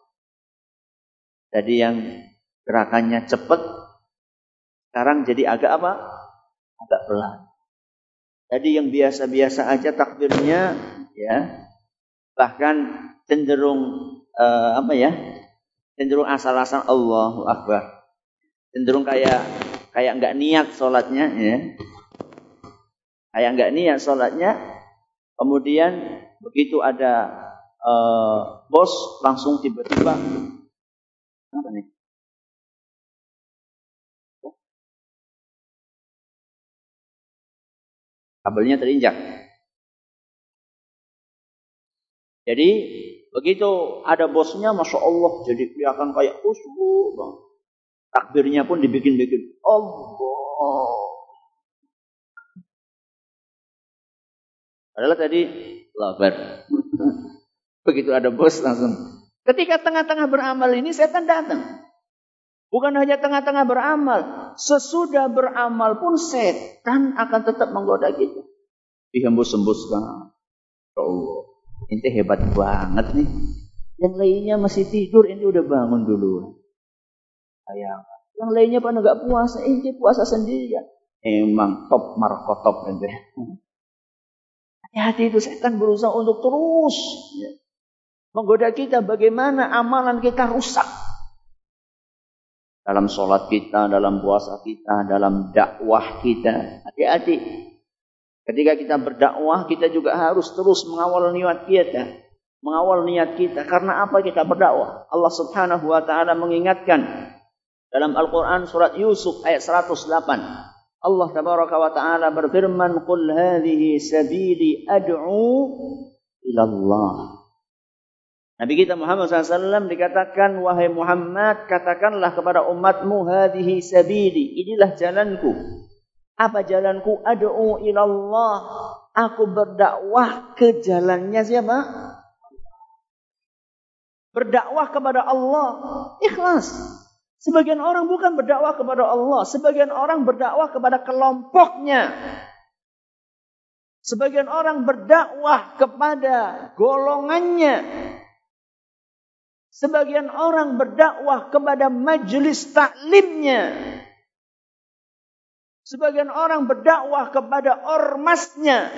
Jadi yang gerakannya cepat, sekarang jadi agak apa? Agak pelan. Jadi yang biasa-biasa aja takbirnya, ya, bahkan cenderung uh, apa ya cenderung asal-asal Allahu Akbar cenderung kayak kayak nggak niat sholatnya ya kayak nggak niat sholatnya kemudian begitu ada uh, bos langsung tiba-tiba kabelnya terinjak Jadi begitu ada bosnya, masya Allah, jadi kelihatan kayak khusyuk. Takbirnya pun dibikin-bikin. Allah. Padahal tadi labar. Begitu ada bos langsung. Ketika tengah-tengah beramal ini setan datang. Bukan hanya tengah-tengah beramal. Sesudah beramal pun setan akan tetap menggoda kita. Dihembus-hembuskan. Ya Allah. Ini hebat banget nih. Yang lainnya masih tidur, ini udah bangun dulu. Sayang. Yang lainnya pada nggak puasa, ini puasa sendirian. Emang top markotop gitu. Hati-hati itu setan berusaha untuk terus ya, menggoda kita bagaimana amalan kita rusak. Dalam sholat kita, dalam puasa kita, dalam dakwah kita. Hati-hati. Ketika kita berdakwah, kita juga harus terus mengawal niat kita. Mengawal niat kita. Karena apa kita berdakwah? Allah subhanahu wa ta'ala mengingatkan. Dalam Al-Quran surat Yusuf ayat 108. Allah tabaraka wa ta'ala berfirman. Qul hadhihi sabili ad'u ilallah. Nabi kita Muhammad SAW dikatakan, Wahai Muhammad, katakanlah kepada umatmu, Hadihi sabili, inilah jalanku. Apa jalanku? Adu'u ilallah. Aku berdakwah ke jalannya siapa? Berdakwah kepada Allah. Ikhlas. Sebagian orang bukan berdakwah kepada Allah. Sebagian orang berdakwah kepada kelompoknya. Sebagian orang berdakwah kepada golongannya. Sebagian orang berdakwah kepada majelis taklimnya. Sebagian orang berdakwah kepada ormasnya.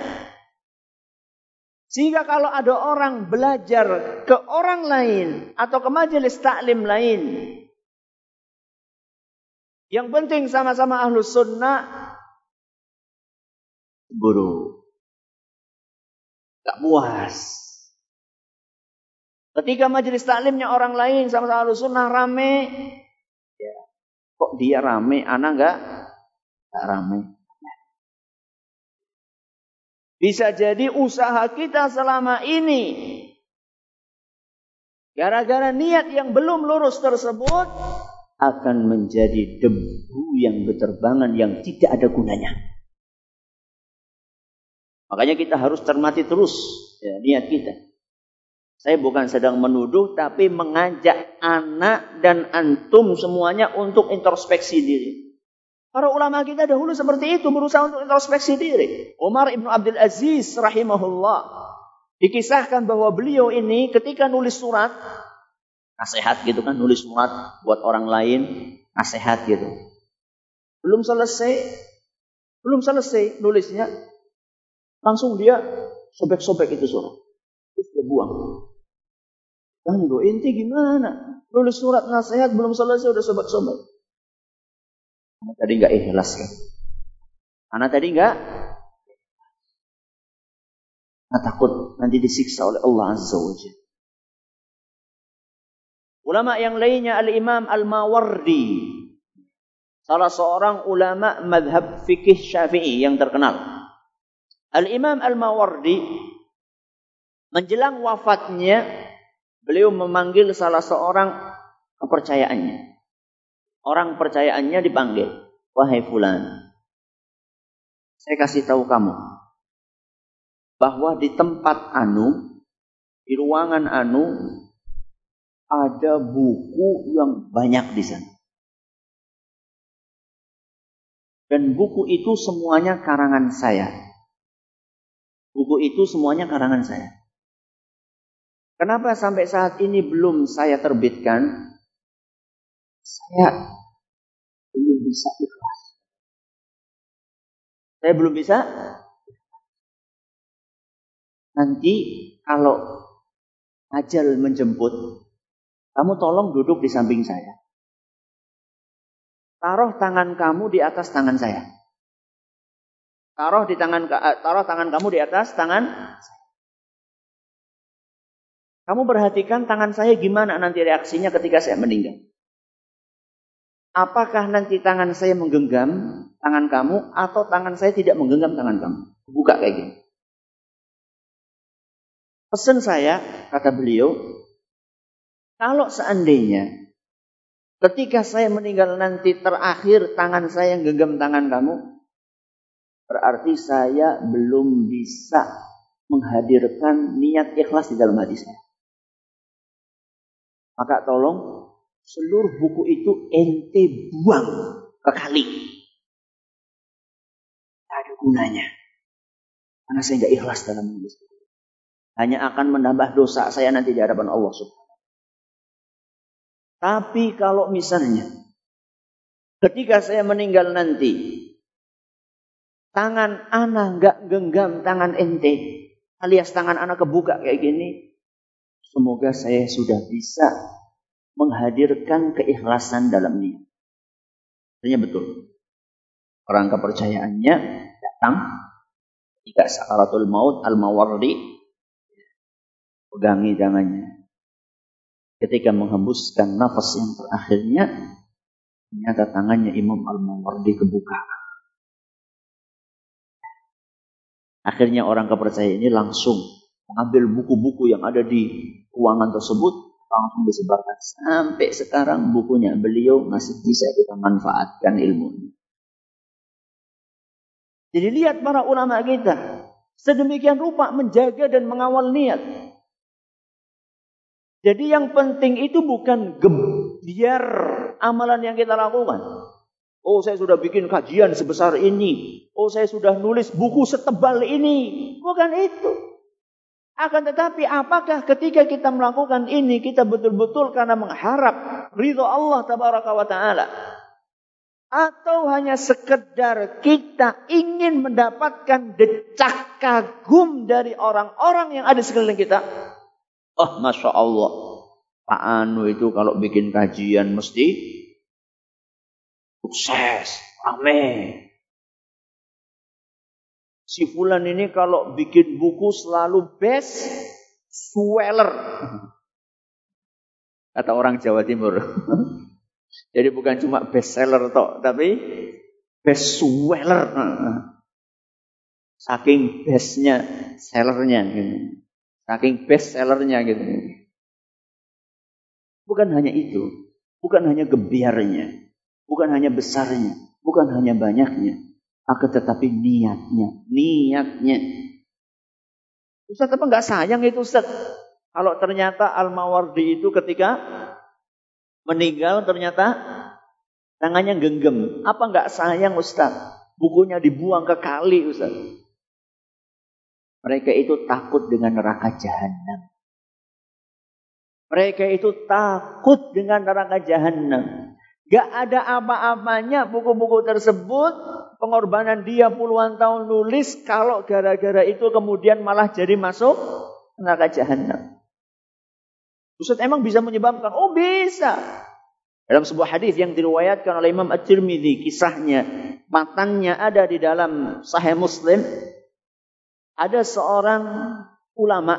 Sehingga kalau ada orang belajar ke orang lain atau ke majelis taklim lain. Yang penting sama-sama ahlu sunnah. Buru. Gak puas. Ketika majelis taklimnya orang lain sama-sama ahlu sunnah rame. Ya. Kok dia rame, anak enggak ramai. Bisa jadi usaha kita selama ini gara-gara niat yang belum lurus tersebut akan menjadi debu yang berterbangan yang tidak ada gunanya. Makanya kita harus cermati terus ya, niat kita. Saya bukan sedang menuduh tapi mengajak anak dan antum semuanya untuk introspeksi diri. Para ulama kita dahulu seperti itu berusaha untuk introspeksi diri. Umar ibnu Abdul Aziz rahimahullah dikisahkan bahwa beliau ini ketika nulis surat nasihat gitu kan nulis surat buat orang lain nasihat gitu. Belum selesai belum selesai nulisnya langsung dia sobek-sobek itu surat. Terus dia buang. Tunggu, inti gimana? Nulis surat nasihat belum selesai udah sobek-sobek. Anak tadi nggak ikhlas kan? Anak tadi nggak Anak takut nanti disiksa oleh Allah Azza wa. Ulama yang lainnya Al-Imam Al-Mawardi. Salah seorang ulama madhab fikih syafi'i yang terkenal. Al-Imam Al-Mawardi menjelang wafatnya beliau memanggil salah seorang kepercayaannya orang percayaannya dipanggil. Wahai fulan. saya kasih tahu kamu bahwa di tempat anu, di ruangan anu ada buku yang banyak di sana. Dan buku itu semuanya karangan saya. Buku itu semuanya karangan saya. Kenapa sampai saat ini belum saya terbitkan? Saya belum bisa ikhlas. Saya belum bisa. Nanti kalau ajal menjemput, kamu tolong duduk di samping saya. Taruh tangan kamu di atas tangan saya. Taruh di tangan eh, taruh tangan kamu di atas tangan Kamu perhatikan tangan saya gimana nanti reaksinya ketika saya meninggal. Apakah nanti tangan saya menggenggam tangan kamu atau tangan saya tidak menggenggam tangan kamu? Buka kayak gini. Pesan saya, kata beliau, kalau seandainya Ketika saya meninggal nanti terakhir tangan saya yang genggam tangan kamu, berarti saya belum bisa menghadirkan niat ikhlas di dalam hati saya. Maka tolong seluruh buku itu ente buang ke kali. Tidak ada gunanya. Karena saya nggak ikhlas dalam menulis. Hanya akan menambah dosa saya nanti di hadapan Allah subhanahu tapi kalau misalnya ketika saya meninggal nanti, tangan anak nggak genggam tangan ente, alias tangan anak kebuka kayak gini, semoga saya sudah bisa menghadirkan keikhlasan dalam niat. Artinya betul. Orang kepercayaannya datang ketika sakaratul maut al-mawardi pegangi tangannya ketika menghembuskan nafas yang terakhirnya ternyata tangannya Imam Al-Mawardi kebuka. Akhirnya orang kepercaya ini langsung mengambil buku-buku yang ada di ruangan tersebut langsung disebarkan. Sampai sekarang bukunya beliau masih bisa kita manfaatkan ilmunya. Jadi lihat para ulama kita sedemikian rupa menjaga dan mengawal niat. Jadi yang penting itu bukan biar amalan yang kita lakukan. Oh saya sudah bikin kajian sebesar ini. Oh saya sudah nulis buku setebal ini. Bukan itu. Akan tetapi apakah ketika kita melakukan ini kita betul-betul karena mengharap ridho Allah tabaraka wa ta'ala. Atau hanya sekedar kita ingin mendapatkan decak kagum dari orang-orang yang ada sekeliling kita. Oh, masya Allah. Pak Anu itu kalau bikin kajian mesti sukses, rame. Si Fulan ini kalau bikin buku selalu best seller. Kata orang Jawa Timur. Jadi bukan cuma best seller toh, tapi best seller. Saking bestnya sellernya. Gitu. Saking best sellernya gitu. Bukan hanya itu. Bukan hanya gebiarnya. Bukan hanya besarnya. Bukan hanya banyaknya. Akan tetapi niatnya. Niatnya. Ustaz apa nggak sayang itu Ustaz? Kalau ternyata Al-Mawardi itu ketika meninggal ternyata tangannya genggam. Apa nggak sayang Ustaz? Bukunya dibuang ke kali Ustaz. Mereka itu takut dengan neraka jahanam. Mereka itu takut dengan neraka jahanam. Gak ada apa-apanya buku-buku tersebut. Pengorbanan dia puluhan tahun nulis. Kalau gara-gara itu kemudian malah jadi masuk neraka jahanam. Ustaz emang bisa menyebabkan? Oh bisa. Dalam sebuah hadis yang diriwayatkan oleh Imam At-Tirmidzi, kisahnya, matannya ada di dalam Sahih Muslim ada seorang ulama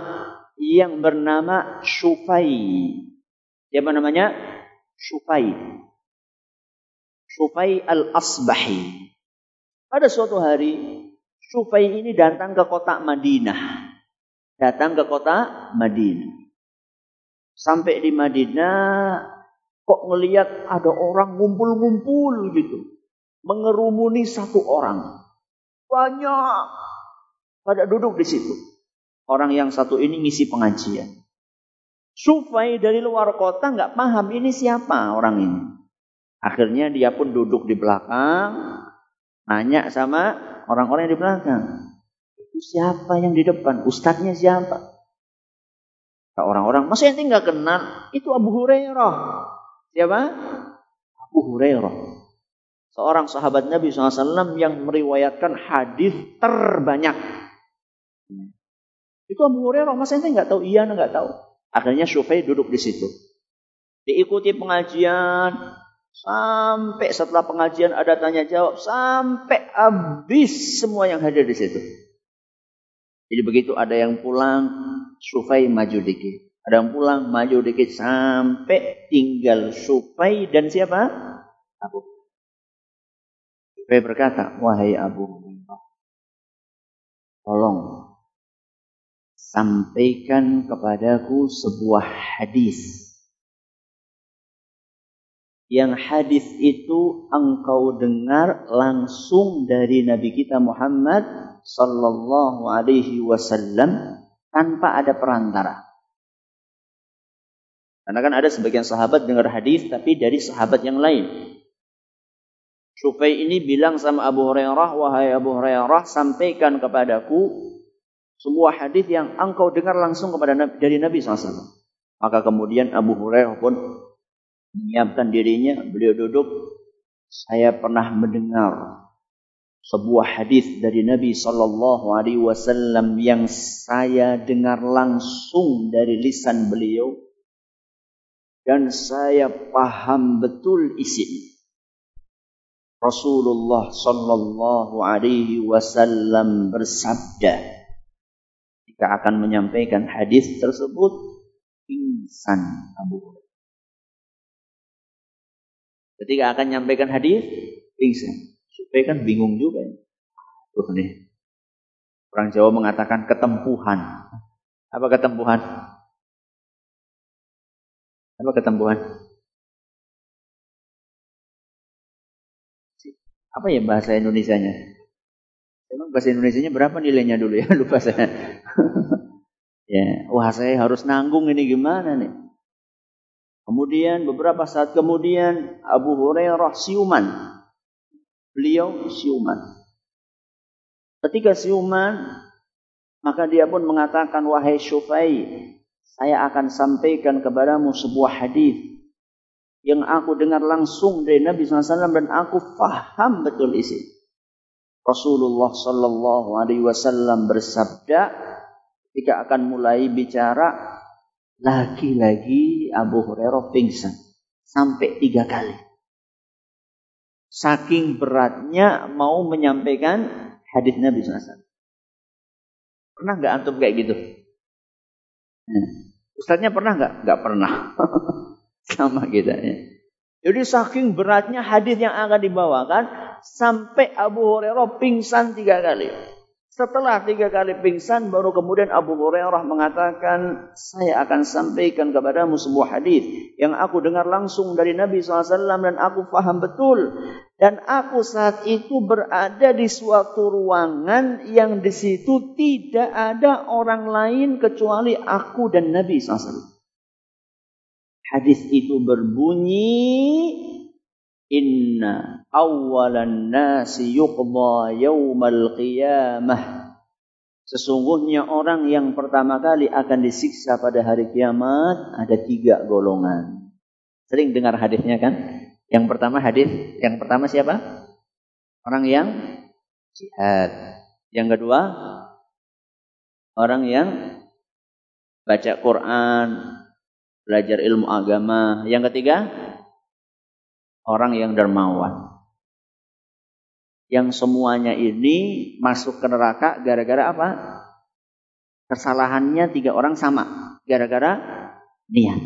yang bernama Syufai. Siapa namanya? Syufai. Syufai al-Asbahi. Pada suatu hari, Syufai ini datang ke kota Madinah. Datang ke kota Madinah. Sampai di Madinah, kok ngelihat ada orang ngumpul-ngumpul gitu. Mengerumuni satu orang. Banyak. Pada duduk di situ. Orang yang satu ini ngisi pengajian. Sufai dari luar kota nggak paham ini siapa orang ini. Akhirnya dia pun duduk di belakang, nanya sama orang-orang yang di belakang. Itu siapa yang di depan? Ustadznya siapa? Orang-orang, masa yang nggak kenal? Itu Abu Hurairah. Siapa? Abu Hurairah. Seorang sahabat Nabi SAW yang meriwayatkan hadis terbanyak. Itu Abu Hurairah. Masa ente nggak tahu? Iya, nggak tahu. Akhirnya Syufai duduk di situ. Diikuti pengajian. Sampai setelah pengajian ada tanya jawab. Sampai habis semua yang hadir di situ. Jadi begitu ada yang pulang, Sufai maju dikit. Ada yang pulang, maju dikit sampai tinggal Sufai dan siapa? Abu. Sufai berkata, wahai Abu tolong sampaikan kepadaku sebuah hadis. Yang hadis itu engkau dengar langsung dari Nabi kita Muhammad sallallahu alaihi wasallam tanpa ada perantara. Karena kan ada sebagian sahabat dengar hadis tapi dari sahabat yang lain. Sufai ini bilang sama Abu Hurairah, wahai Abu Hurairah, sampaikan kepadaku sebuah hadis yang engkau dengar langsung kepada Nabi, dari Nabi SAW. Maka kemudian Abu Hurairah pun menyiapkan dirinya, beliau duduk. Saya pernah mendengar sebuah hadis dari Nabi sallallahu alaihi wasallam yang saya dengar langsung dari lisan beliau dan saya paham betul isinya. Rasulullah sallallahu alaihi wasallam bersabda jika akan menyampaikan hadis tersebut pingsan Abu Hurairah. Ketika akan menyampaikan hadis pingsan. Supaya kan bingung juga. Tuh nih. Orang Jawa mengatakan ketempuhan. Apa ketempuhan? Apa ketempuhan? Apa ya bahasa Indonesia-nya? Emang bahasa Indonesia-nya berapa nilainya dulu ya? Lupa saya. ya, wah saya harus nanggung ini gimana nih? Kemudian beberapa saat kemudian Abu Hurairah siuman beliau siuman. Ketika siuman, maka dia pun mengatakan, Wahai Syufai, saya akan sampaikan kepadamu sebuah hadis yang aku dengar langsung dari Nabi SAW dan aku faham betul isi. Rasulullah Sallallahu Alaihi Wasallam bersabda ketika akan mulai bicara lagi-lagi Abu Hurairah pingsan sampai tiga kali. Saking beratnya mau menyampaikan hadis Nabi SAW. Pernah nggak antum kayak gitu? Nah, Ustaznya pernah nggak? Nggak pernah. Sama kita ya. Jadi saking beratnya hadis yang akan dibawakan sampai Abu Hurairah pingsan tiga kali. Setelah tiga kali pingsan, baru kemudian Abu Hurairah mengatakan, saya akan sampaikan kepadamu sebuah hadis yang aku dengar langsung dari Nabi SAW dan aku faham betul. Dan aku saat itu berada di suatu ruangan yang di situ tidak ada orang lain kecuali aku dan Nabi SAW. Hadis itu berbunyi, Inna awalan nasi yuqda yawmal qiyamah. Sesungguhnya orang yang pertama kali akan disiksa pada hari kiamat ada tiga golongan. Sering dengar hadisnya kan? Yang pertama hadis, yang pertama siapa? Orang yang jihad. Yang kedua, orang yang baca Quran, belajar ilmu agama. Yang ketiga, orang yang dermawan. Yang semuanya ini masuk ke neraka gara-gara apa? Kesalahannya tiga orang sama. Gara-gara niat.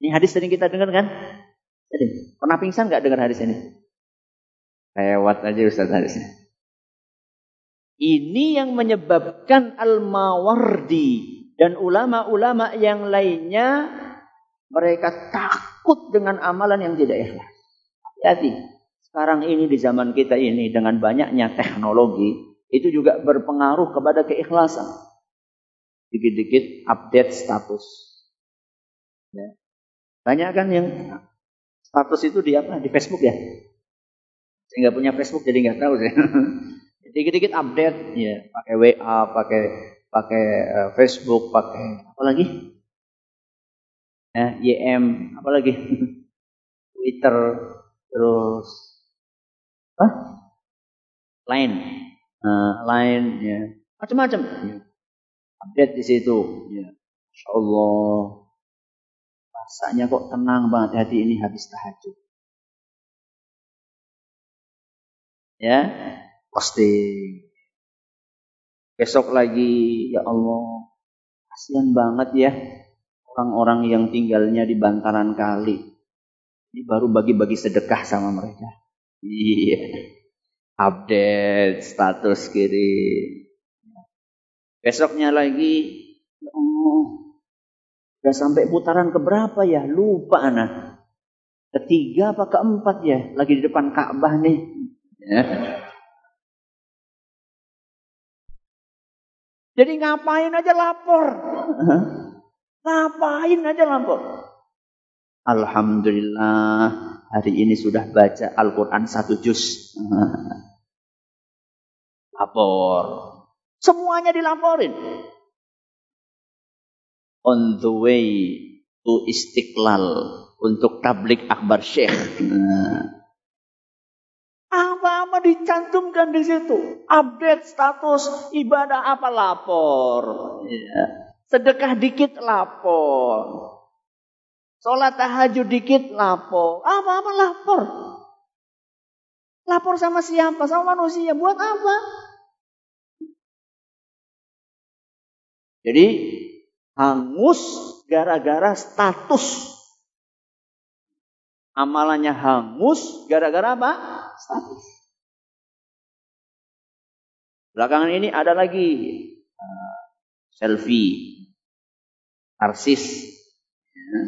Ini hadis sering kita dengar kan? Jadi, pernah pingsan nggak dengar hadis ini? Lewat aja Ustaz hadisnya. Ini yang menyebabkan Al-Mawardi dan ulama-ulama yang lainnya mereka takut dengan amalan yang tidak ikhlas. Hati-hati. sekarang ini di zaman kita ini dengan banyaknya teknologi itu juga berpengaruh kepada keikhlasan. Dikit-dikit update status. Ya. Banyak kan yang status itu di apa? Di Facebook ya. Saya nggak punya Facebook jadi nggak tahu saya. Dikit-dikit update, ya, pakai WA, pakai pakai uh, Facebook, pakai apa lagi? Ya, YM, apa lagi? Twitter, terus apa? Line, uh, Line, ya, macam-macam. Ya. Update di situ, ya. Masya Allah, rasanya kok tenang banget hati ini habis tahajud. Ya, posting. Besok lagi, ya Allah, kasihan banget ya orang-orang yang tinggalnya di bantaran kali. Ini baru bagi-bagi sedekah sama mereka. Iya. Update status kiri. Besoknya lagi, Allah, udah sampai putaran keberapa ya? Lupa anak. Ketiga apa keempat ya? Lagi di depan Ka'bah nih. Ya. Jadi ngapain aja lapor. Ngapain aja lapor. Alhamdulillah hari ini sudah baca Al-Quran satu juz. lapor. Semuanya dilaporin. On the way to Istiqlal untuk tablik akbar syekh. Apa-apa dicantumkan di situ. Update status ibadah apa lapor. Ya. Sedekah dikit lapor. Sholat tahajud dikit lapor. Apa-apa lapor. Lapor sama siapa? Sama manusia. Buat apa? Jadi hangus gara-gara status amalannya hangus gara-gara apa? Status. Belakangan ini ada lagi uh, selfie, arsis, ya.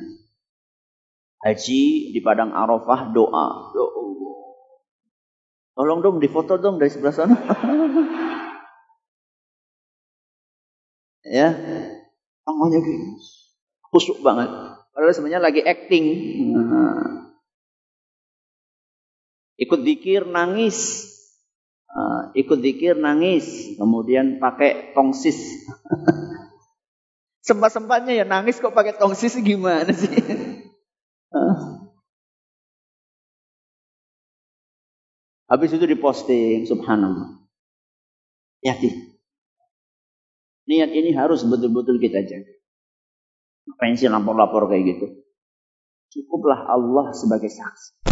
haji di padang Arafah doa, doa. Tolong dong difoto dong dari sebelah sana. ya, tangannya gini, kusuk banget. Padahal sebenarnya lagi acting. Nah ikut dikir nangis uh, ikut dikir nangis kemudian pakai tongsis sempat-sempatnya ya nangis kok pakai tongsis gimana sih? Habis itu diposting subhanallah. Hati niat ini harus betul-betul kita jaga. Ngapain sih lapor-lapor kayak gitu? Cukuplah Allah sebagai saksi.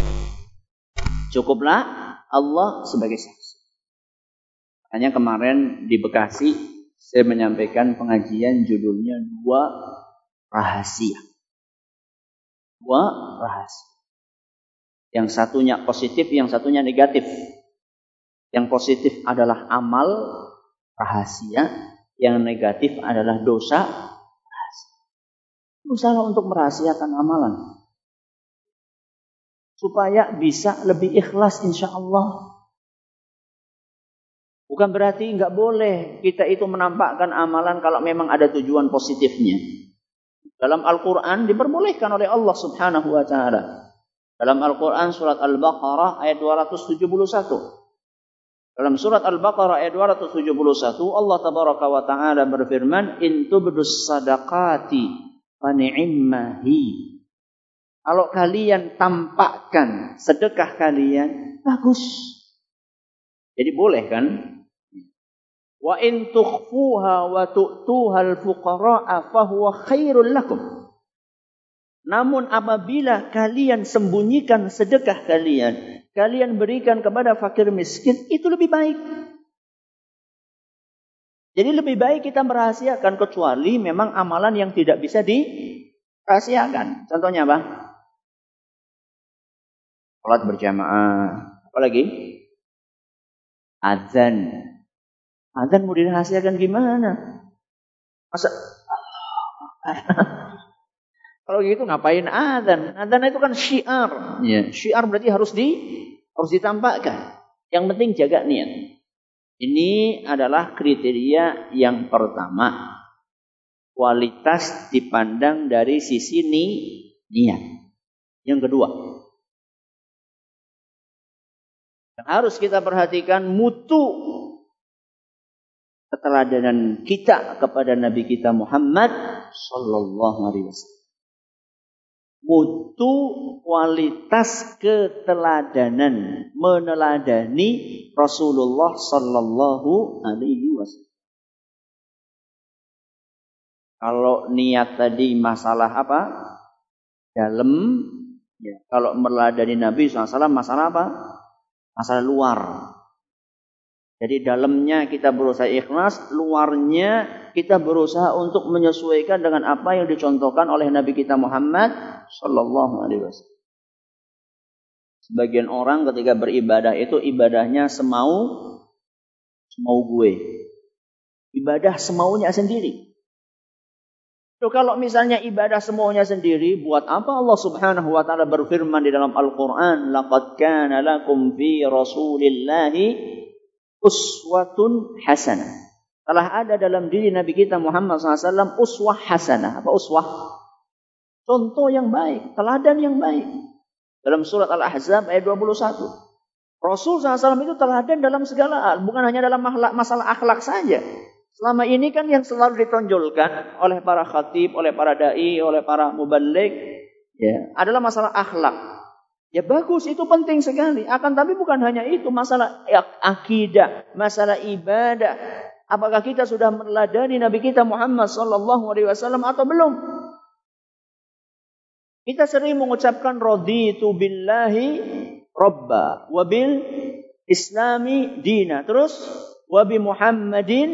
Cukuplah Allah sebagai saksi. Hanya kemarin di Bekasi saya menyampaikan pengajian judulnya dua rahasia. Dua rahasia. Yang satunya positif, yang satunya negatif. Yang positif adalah amal rahasia, yang negatif adalah dosa rahasia. Usaha untuk merahasiakan amalan supaya bisa lebih ikhlas insya Allah. Bukan berarti nggak boleh kita itu menampakkan amalan kalau memang ada tujuan positifnya. Dalam Al-Quran diperbolehkan oleh Allah Subhanahu Wa Taala. Dalam Al-Quran surat Al-Baqarah ayat 271. Dalam surat Al-Baqarah ayat 271 Allah Tabaraka wa Ta'ala berfirman In tubdus sadaqati fa ni'immahi kalau kalian tampakkan sedekah kalian, bagus. Jadi boleh kan? Wa in tukhfuha wa tu'tuha al-fuqara'a fahuwa khairul lakum. Namun apabila kalian sembunyikan sedekah kalian, kalian berikan kepada fakir miskin, itu lebih baik. Jadi lebih baik kita merahasiakan kecuali memang amalan yang tidak bisa dirahasiakan. Contohnya apa? Sholat berjamaah. Apalagi? Azan. Azan mau dirahasiakan gimana? Masa Kalau gitu ngapain azan? Azan itu kan syiar. Ya, syiar berarti harus di Harus ditampakkan. Yang penting jaga niat. Ini adalah kriteria yang pertama. Kualitas dipandang dari sisi ni, niat. Yang kedua, yang harus kita perhatikan mutu keteladanan kita kepada Nabi kita Muhammad sallallahu alaihi wasallam. Mutu kualitas keteladanan meneladani Rasulullah sallallahu alaihi wasallam. Kalau niat tadi masalah apa? Dalam ya. Kalau meneladani Nabi SAW masalah apa? Masalah luar. Jadi dalamnya kita berusaha ikhlas, luarnya kita berusaha untuk menyesuaikan dengan apa yang dicontohkan oleh Nabi kita Muhammad sallallahu alaihi wasallam. Sebagian orang ketika beribadah itu ibadahnya semau semau gue. Ibadah semaunya sendiri. So, kalau misalnya ibadah semuanya sendiri, buat apa Allah Subhanahu wa taala berfirman di dalam Al-Qur'an, "Laqad kana lakum fi Rasulillahi uswatun hasanah." Telah ada dalam diri Nabi kita Muhammad SAW uswah hasanah. Apa uswah? Contoh yang baik, teladan yang baik. Dalam surat Al-Ahzab ayat 21. Rasul SAW itu teladan dalam segala hal, bukan hanya dalam masalah akhlak saja. Selama ini kan yang selalu ditonjolkan oleh para khatib, oleh para dai, oleh para mubalik, ya, adalah masalah akhlak. Ya bagus, itu penting sekali. Akan tapi bukan hanya itu, masalah akidah, masalah ibadah. Apakah kita sudah meneladani Nabi kita Muhammad sallallahu alaihi wasallam atau belum? Kita sering mengucapkan raditu billahi robba wabil islami dina. Terus wabi Muhammadin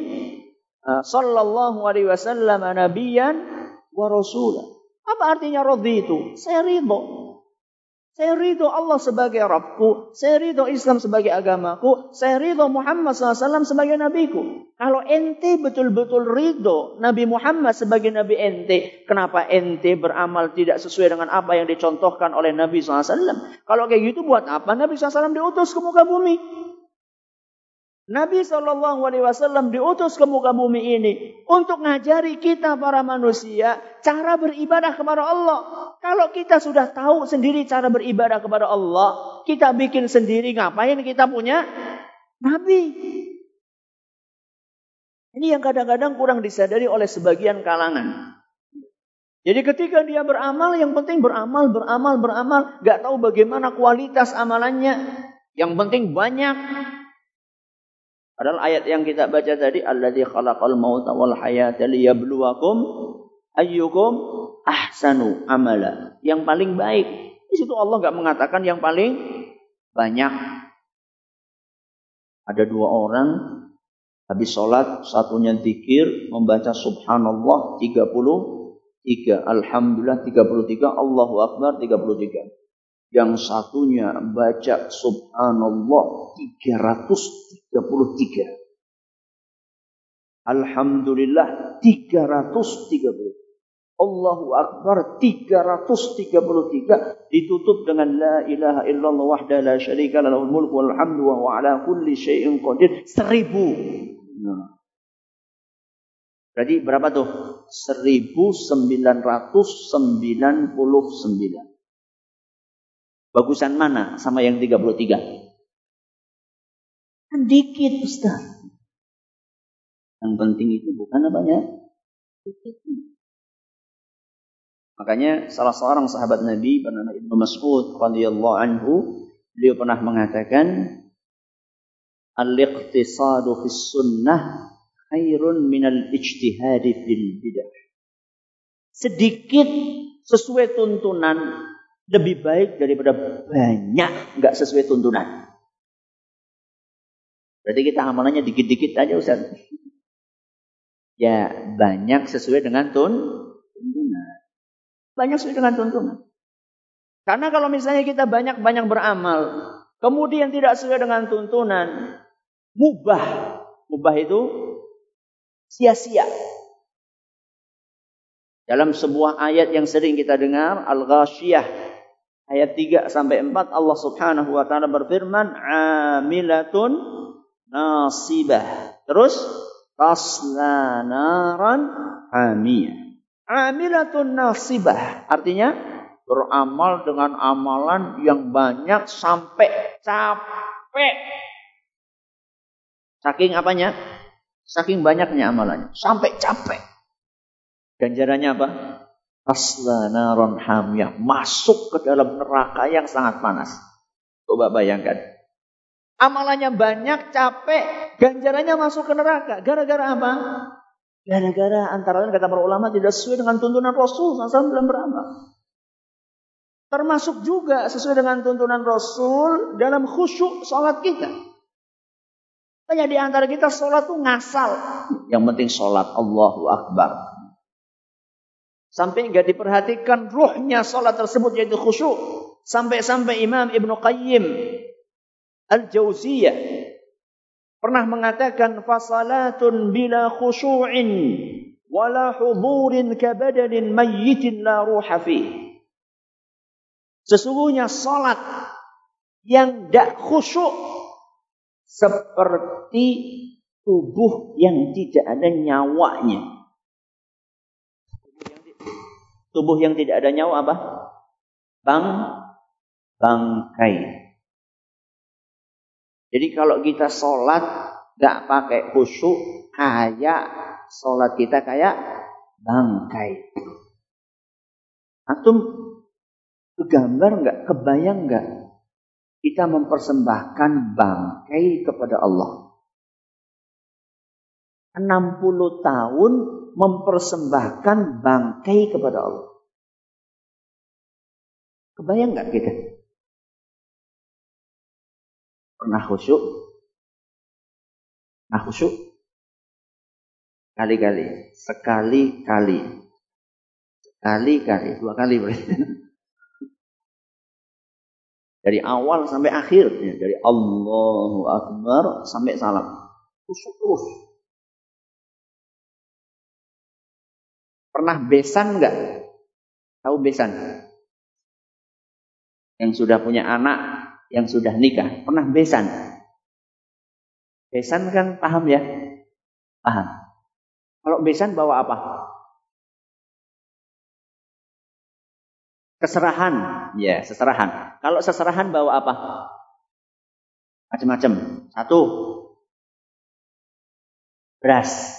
uh, sallallahu alaihi wasallam nabiyan wa rasulah. Apa artinya raditu? Saya ridho. Saya ridho Allah sebagai Rabbku. Saya ridho Islam sebagai agamaku. Saya ridho Muhammad SAW sebagai nabiku. Kalau ente betul-betul ridho Nabi Muhammad sebagai nabi ente. Kenapa ente beramal tidak sesuai dengan apa yang dicontohkan oleh Nabi SAW? Kalau kayak gitu buat apa Nabi SAW diutus ke muka bumi? Nabi Shallallahu Alaihi Wasallam diutus ke muka bumi ini untuk ngajari kita para manusia cara beribadah kepada Allah. Kalau kita sudah tahu sendiri cara beribadah kepada Allah, kita bikin sendiri ngapain kita punya Nabi? Ini yang kadang-kadang kurang disadari oleh sebagian kalangan. Jadi ketika dia beramal, yang penting beramal, beramal, beramal, gak tahu bagaimana kualitas amalannya. Yang penting banyak, Padahal ayat yang kita baca tadi alladzi khalaqal mauta wal hayata liyabluwakum ayyukum ahsanu amala. Yang paling baik. Di situ Allah nggak mengatakan yang paling banyak. Ada dua orang habis sholat, satunya zikir, membaca subhanallah 33, alhamdulillah 33, Allahu akbar 33. Yang satunya baca subhanallah 333. Alhamdulillah 330. Allahu Akbar 333 ditutup dengan la ilaha illallah wahda la syarika lahul mulku wal hamdu wa huwa ala kulli syai'in qadir 1000. Nah. Berapa tuh? 1999. Bagusan mana sama yang 33? Kan dikit Ustaz. Yang penting itu bukan apanya? Makanya salah seorang sahabat Nabi bernama Ibnu Mas'ud radhiyallahu anhu, beliau pernah mengatakan al-iqtisadu fis sunnah khairun minal ijtihadi fil bidah. Sedikit sesuai tuntunan lebih baik daripada banyak nggak sesuai tuntunan. Berarti kita amalannya dikit-dikit aja Ustaz. Ya banyak sesuai dengan tun tuntunan. Banyak sesuai dengan tuntunan. Karena kalau misalnya kita banyak-banyak beramal, kemudian tidak sesuai dengan tuntunan, mubah. Mubah itu sia-sia. Dalam sebuah ayat yang sering kita dengar, Al-Ghashiyah ayat 3 sampai 4 Allah Subhanahu wa taala berfirman amilatun nasibah. Terus tasla naran hamiyah. Amilatun nasibah artinya beramal dengan amalan yang banyak sampai capek. Saking apanya? Saking banyaknya amalannya, sampai capek. Ganjarannya apa? Asla naron hamiyah. Masuk ke dalam neraka yang sangat panas. Coba bayangkan. Amalannya banyak, capek, ganjarannya masuk ke neraka. Gara-gara apa? Gara-gara antara lain kata para ulama tidak sesuai dengan tuntunan Rasul SAW dalam beramal. Termasuk juga sesuai dengan tuntunan Rasul dalam khusyuk sholat kita. Banyak di antara kita sholat tuh ngasal. Yang penting sholat Allahu Akbar. Sampai enggak diperhatikan ruhnya salat tersebut yaitu khusyuk. Sampai-sampai Imam Ibn Qayyim Al-Jauziyah pernah mengatakan fasalatun bila khusyu'in wala hudurin kabadanin mayyitin la ruha. Sesungguhnya salat yang tidak khusyuk seperti tubuh yang tidak ada nyawanya. Tubuh yang tidak ada nyawa apa? Bang, bangkai. Jadi kalau kita sholat gak pakai khusyuk, kayak sholat kita kayak bangkai. Antum kegambar nggak, kebayang nggak? Kita mempersembahkan bangkai kepada Allah. 60 tahun mempersembahkan bangkai kepada Allah. Kebayang nggak kita? Pernah khusyuk? Nah khusyuk? Kali-kali. Sekali-kali. Sekali-kali. Dua kali berarti. Dari awal sampai akhir. Dari Allahu Akbar sampai salam. Khusyuk terus. Pernah besan nggak? Tahu besan? Yang sudah punya anak, yang sudah nikah, pernah besan? Besan kan paham ya? Paham. Kalau besan bawa apa? Keserahan, ya seserahan. Kalau seserahan bawa apa? Macam-macam. Satu, beras.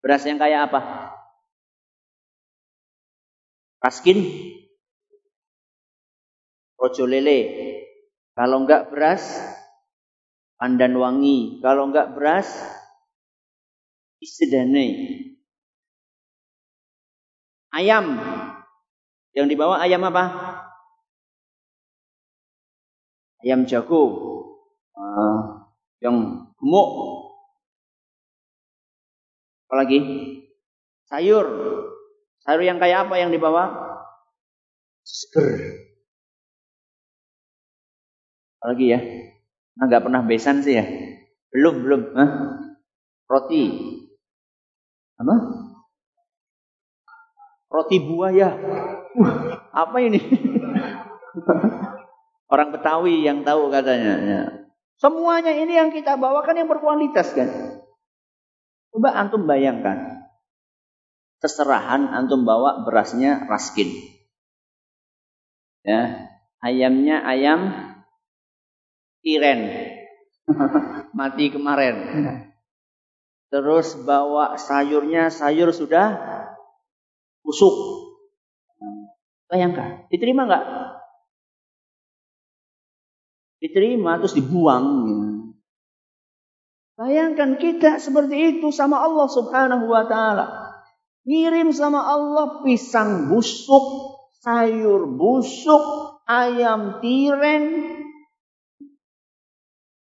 Beras yang kayak apa? Paskin, rojo lele. Kalau enggak beras, pandan wangi. Kalau enggak beras, isidane. Ayam. Yang dibawa ayam apa? Ayam jago. Uh, yang gemuk. Apalagi? Sayur. Sayur yang kayak apa yang dibawa? Seger. Apalagi ya? Nah, nggak pernah besan sih ya? Belum, belum. Hah? Roti. Apa? Roti buaya. Uh, apa ini? Orang Betawi yang tahu katanya. Ya. Semuanya ini yang kita bawakan yang berkualitas kan. Coba antum bayangkan keserahan antum bawa berasnya raskin. Ya, ayamnya ayam tiren. Mati kemarin. Terus bawa sayurnya, sayur sudah busuk. Bayangkan, diterima nggak? Diterima terus dibuang. Bayangkan kita seperti itu sama Allah Subhanahu wa taala. Ngirim sama Allah pisang busuk, sayur busuk, ayam tiren.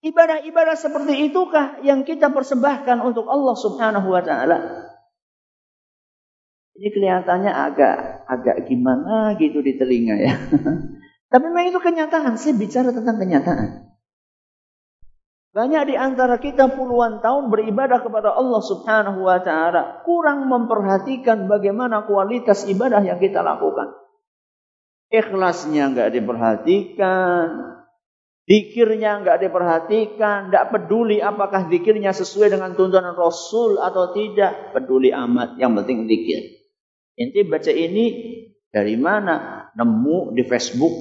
Ibadah-ibadah seperti itukah yang kita persembahkan untuk Allah Subhanahu wa taala? Ini kelihatannya agak agak gimana gitu di telinga ya. Tapi memang itu kenyataan. Saya bicara tentang kenyataan. Banyak di antara kita puluhan tahun beribadah kepada Allah Subhanahu wa taala, kurang memperhatikan bagaimana kualitas ibadah yang kita lakukan. ikhlasnya nggak diperhatikan, Dikirnya nggak diperhatikan, nggak peduli apakah dikirnya sesuai dengan tuntunan Rasul atau tidak. Peduli amat, yang penting dikir. Inti baca ini dari mana? Nemu di Facebook.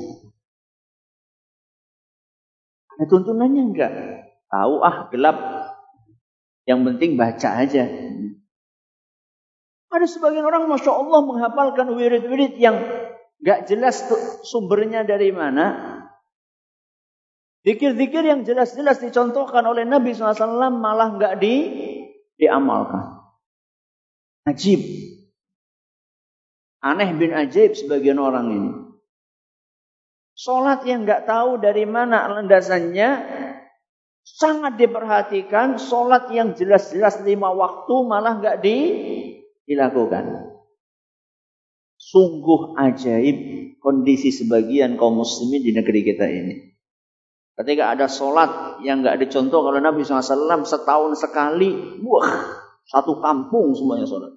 Ada tuntunannya enggak? Tahu ah gelap. Yang penting baca aja. Ada sebagian orang Masya Allah menghafalkan wirid-wirid yang nggak jelas sumbernya dari mana. Zikir-zikir yang jelas-jelas dicontohkan oleh Nabi SAW malah nggak di, diamalkan. Ajib. Aneh bin ajib sebagian orang ini. Sholat yang nggak tahu dari mana landasannya sangat diperhatikan. Sholat yang jelas-jelas lima waktu malah nggak di, dilakukan. Sungguh ajaib kondisi sebagian kaum muslimin di negeri kita ini. Ketika ada sholat yang nggak dicontoh kalau Nabi SAW setahun sekali, wah satu kampung semuanya sholat.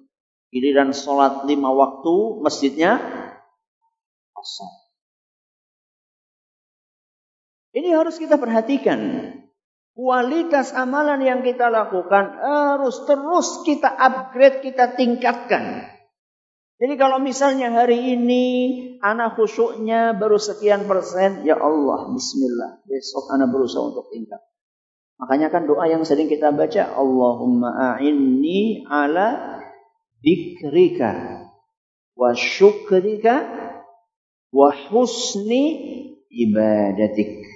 Giliran sholat lima waktu masjidnya kosong. Ini harus kita perhatikan. Kualitas amalan yang kita lakukan harus terus kita upgrade, kita tingkatkan. Jadi kalau misalnya hari ini anak khusyuknya baru sekian persen, ya Allah, bismillah. Besok anak berusaha untuk tingkat. Makanya kan doa yang sering kita baca, Allahumma a'inni ala dikrika wa syukrika wa husni ibadatik.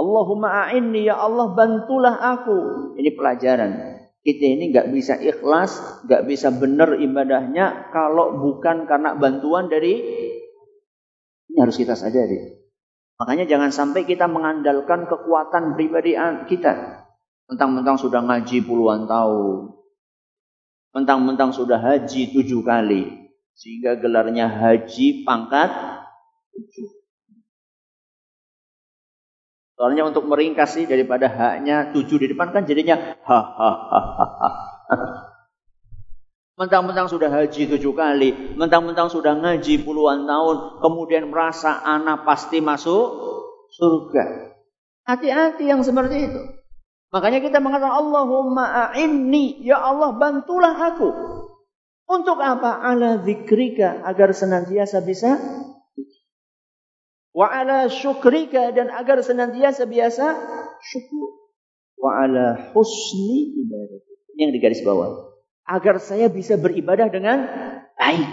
Allahumma a'inni ya Allah bantulah aku. Ini pelajaran. Kita ini nggak bisa ikhlas, nggak bisa benar ibadahnya kalau bukan karena bantuan dari ini harus kita sadari. Makanya jangan sampai kita mengandalkan kekuatan pribadi kita. Mentang-mentang sudah ngaji puluhan tahun. Mentang-mentang sudah haji tujuh kali. Sehingga gelarnya haji pangkat tujuh. Soalnya untuk meringkas sih daripada haknya tujuh di depan kan jadinya ha ha. Mentang-mentang sudah haji tujuh kali, mentang-mentang sudah ngaji puluhan tahun, kemudian merasa anak pasti masuk surga. Hati-hati yang seperti itu. Makanya kita mengatakan Allahumma a'inni, ya Allah bantulah aku. Untuk apa? Ala zikrika agar senantiasa bisa wa ala syukrika dan agar senantiasa biasa syukur. Wa ala husni ibadah. Ini yang digaris bawah agar saya bisa beribadah dengan baik.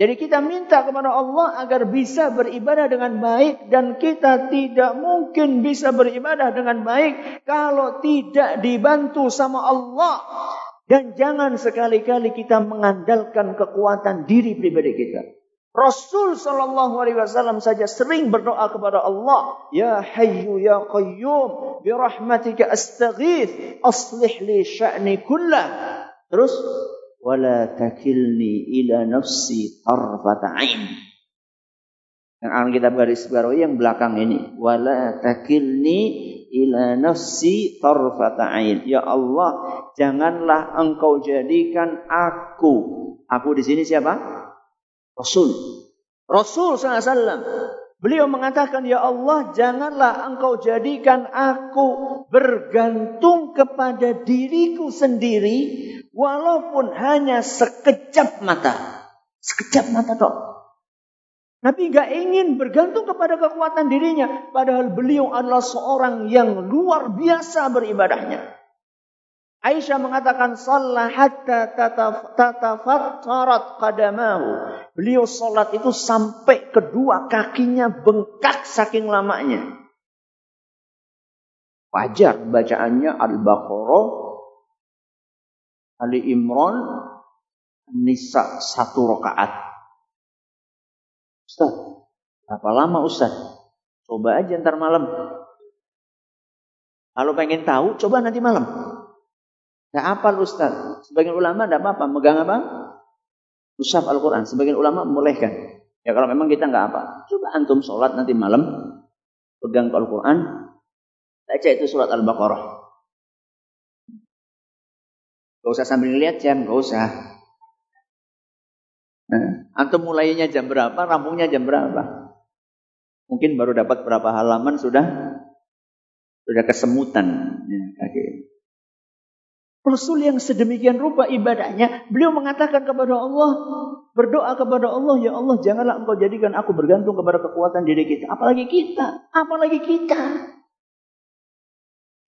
Jadi kita minta kepada Allah agar bisa beribadah dengan baik dan kita tidak mungkin bisa beribadah dengan baik kalau tidak dibantu sama Allah. Dan jangan sekali-kali kita mengandalkan kekuatan diri pribadi kita Rasul Shallallahu Alaihi Wasallam saja sering berdoa kepada Allah, Ya Hayyu Ya Qayyum, bi rahmatika astaghith, aslih li sya'ni kullah. Terus, wala takilni ila nafsi tarfata ain. Yang akan kita garis bawahi yang belakang ini, wala takilni ila nafsi tarfata ain. Ya Allah, janganlah engkau jadikan aku. Aku di sini siapa? Rasul. Rasul SAW. Beliau mengatakan, Ya Allah, janganlah engkau jadikan aku bergantung kepada diriku sendiri, walaupun hanya sekejap mata. Sekejap mata dok. Nabi gak ingin bergantung kepada kekuatan dirinya. Padahal beliau adalah seorang yang luar biasa beribadahnya. Aisyah mengatakan salat hatta tatafattarat qadamahu. Beliau salat itu sampai kedua kakinya bengkak saking lamanya. Wajar bacaannya Al-Baqarah, Ali Imran, Nisa satu rakaat. Ustaz, berapa lama Ustaz? Coba aja ntar malam. Kalau pengen tahu, coba nanti malam. Tidak apal Ustaz. Sebagian ulama tidak apa-apa. Megang apa? Usaf Al-Quran. Sebagian ulama membolehkan. Ya kalau memang kita nggak apa. Coba antum sholat nanti malam. Pegang Al-Quran. Baca itu surat Al-Baqarah. Gak usah sambil lihat jam. Gak usah. Nah, antum mulainya jam berapa, rampungnya jam berapa? Mungkin baru dapat berapa halaman sudah sudah kesemutan ya, kaki. Rasul yang sedemikian rupa ibadahnya, beliau mengatakan kepada Allah, berdoa kepada Allah, ya Allah janganlah engkau jadikan aku bergantung kepada kekuatan diri kita. Apalagi kita, apalagi kita.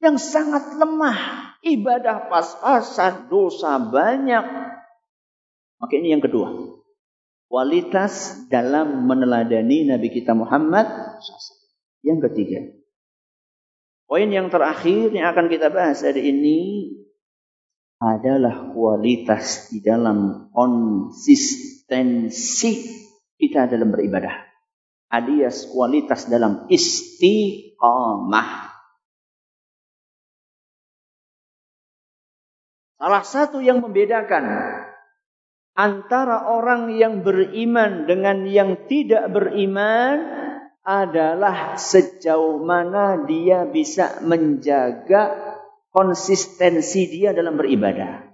Yang sangat lemah, ibadah pas-pasan, dosa banyak. Maka ini yang kedua kualitas dalam meneladani Nabi kita Muhammad Yang ketiga, poin yang terakhir yang akan kita bahas hari ini adalah kualitas di dalam konsistensi kita dalam beribadah. Alias kualitas dalam istiqamah. Salah satu yang membedakan antara orang yang beriman dengan yang tidak beriman adalah sejauh mana dia bisa menjaga konsistensi dia dalam beribadah.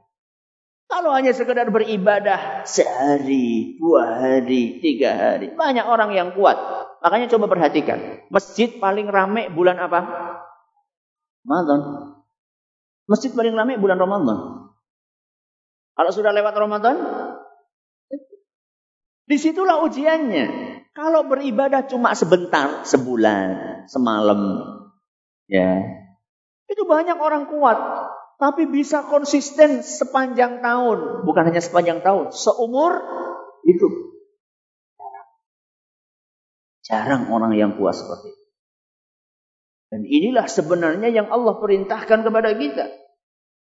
Kalau hanya sekedar beribadah sehari, dua hari, tiga hari, banyak orang yang kuat. Makanya coba perhatikan, masjid paling ramai bulan apa? Ramadan. Masjid paling ramai bulan Ramadan. Kalau sudah lewat Ramadan, Di situlah ujiannya. Kalau beribadah cuma sebentar, sebulan, semalam, ya, itu banyak orang kuat, tapi bisa konsisten sepanjang tahun, bukan hanya sepanjang tahun, seumur hidup. Jarang orang yang kuat seperti itu. Dan inilah sebenarnya yang Allah perintahkan kepada kita.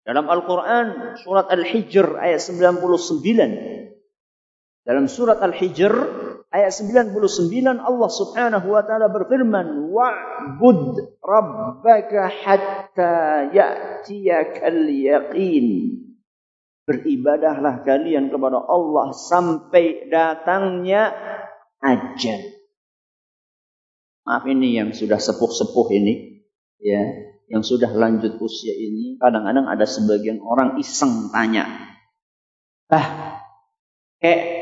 Dalam Al-Quran, surat Al-Hijr ayat 99. Dalam surat Al-Hijr ayat 99 Allah Subhanahu wa taala berfirman, "Wa'bud rabbaka hatta ya'tiyakal yaqin." Beribadahlah kalian kepada Allah sampai datangnya ajal. Maaf ini yang sudah sepuh-sepuh ini, ya, yang sudah lanjut usia ini, kadang-kadang ada sebagian orang iseng tanya, "Ah, kayak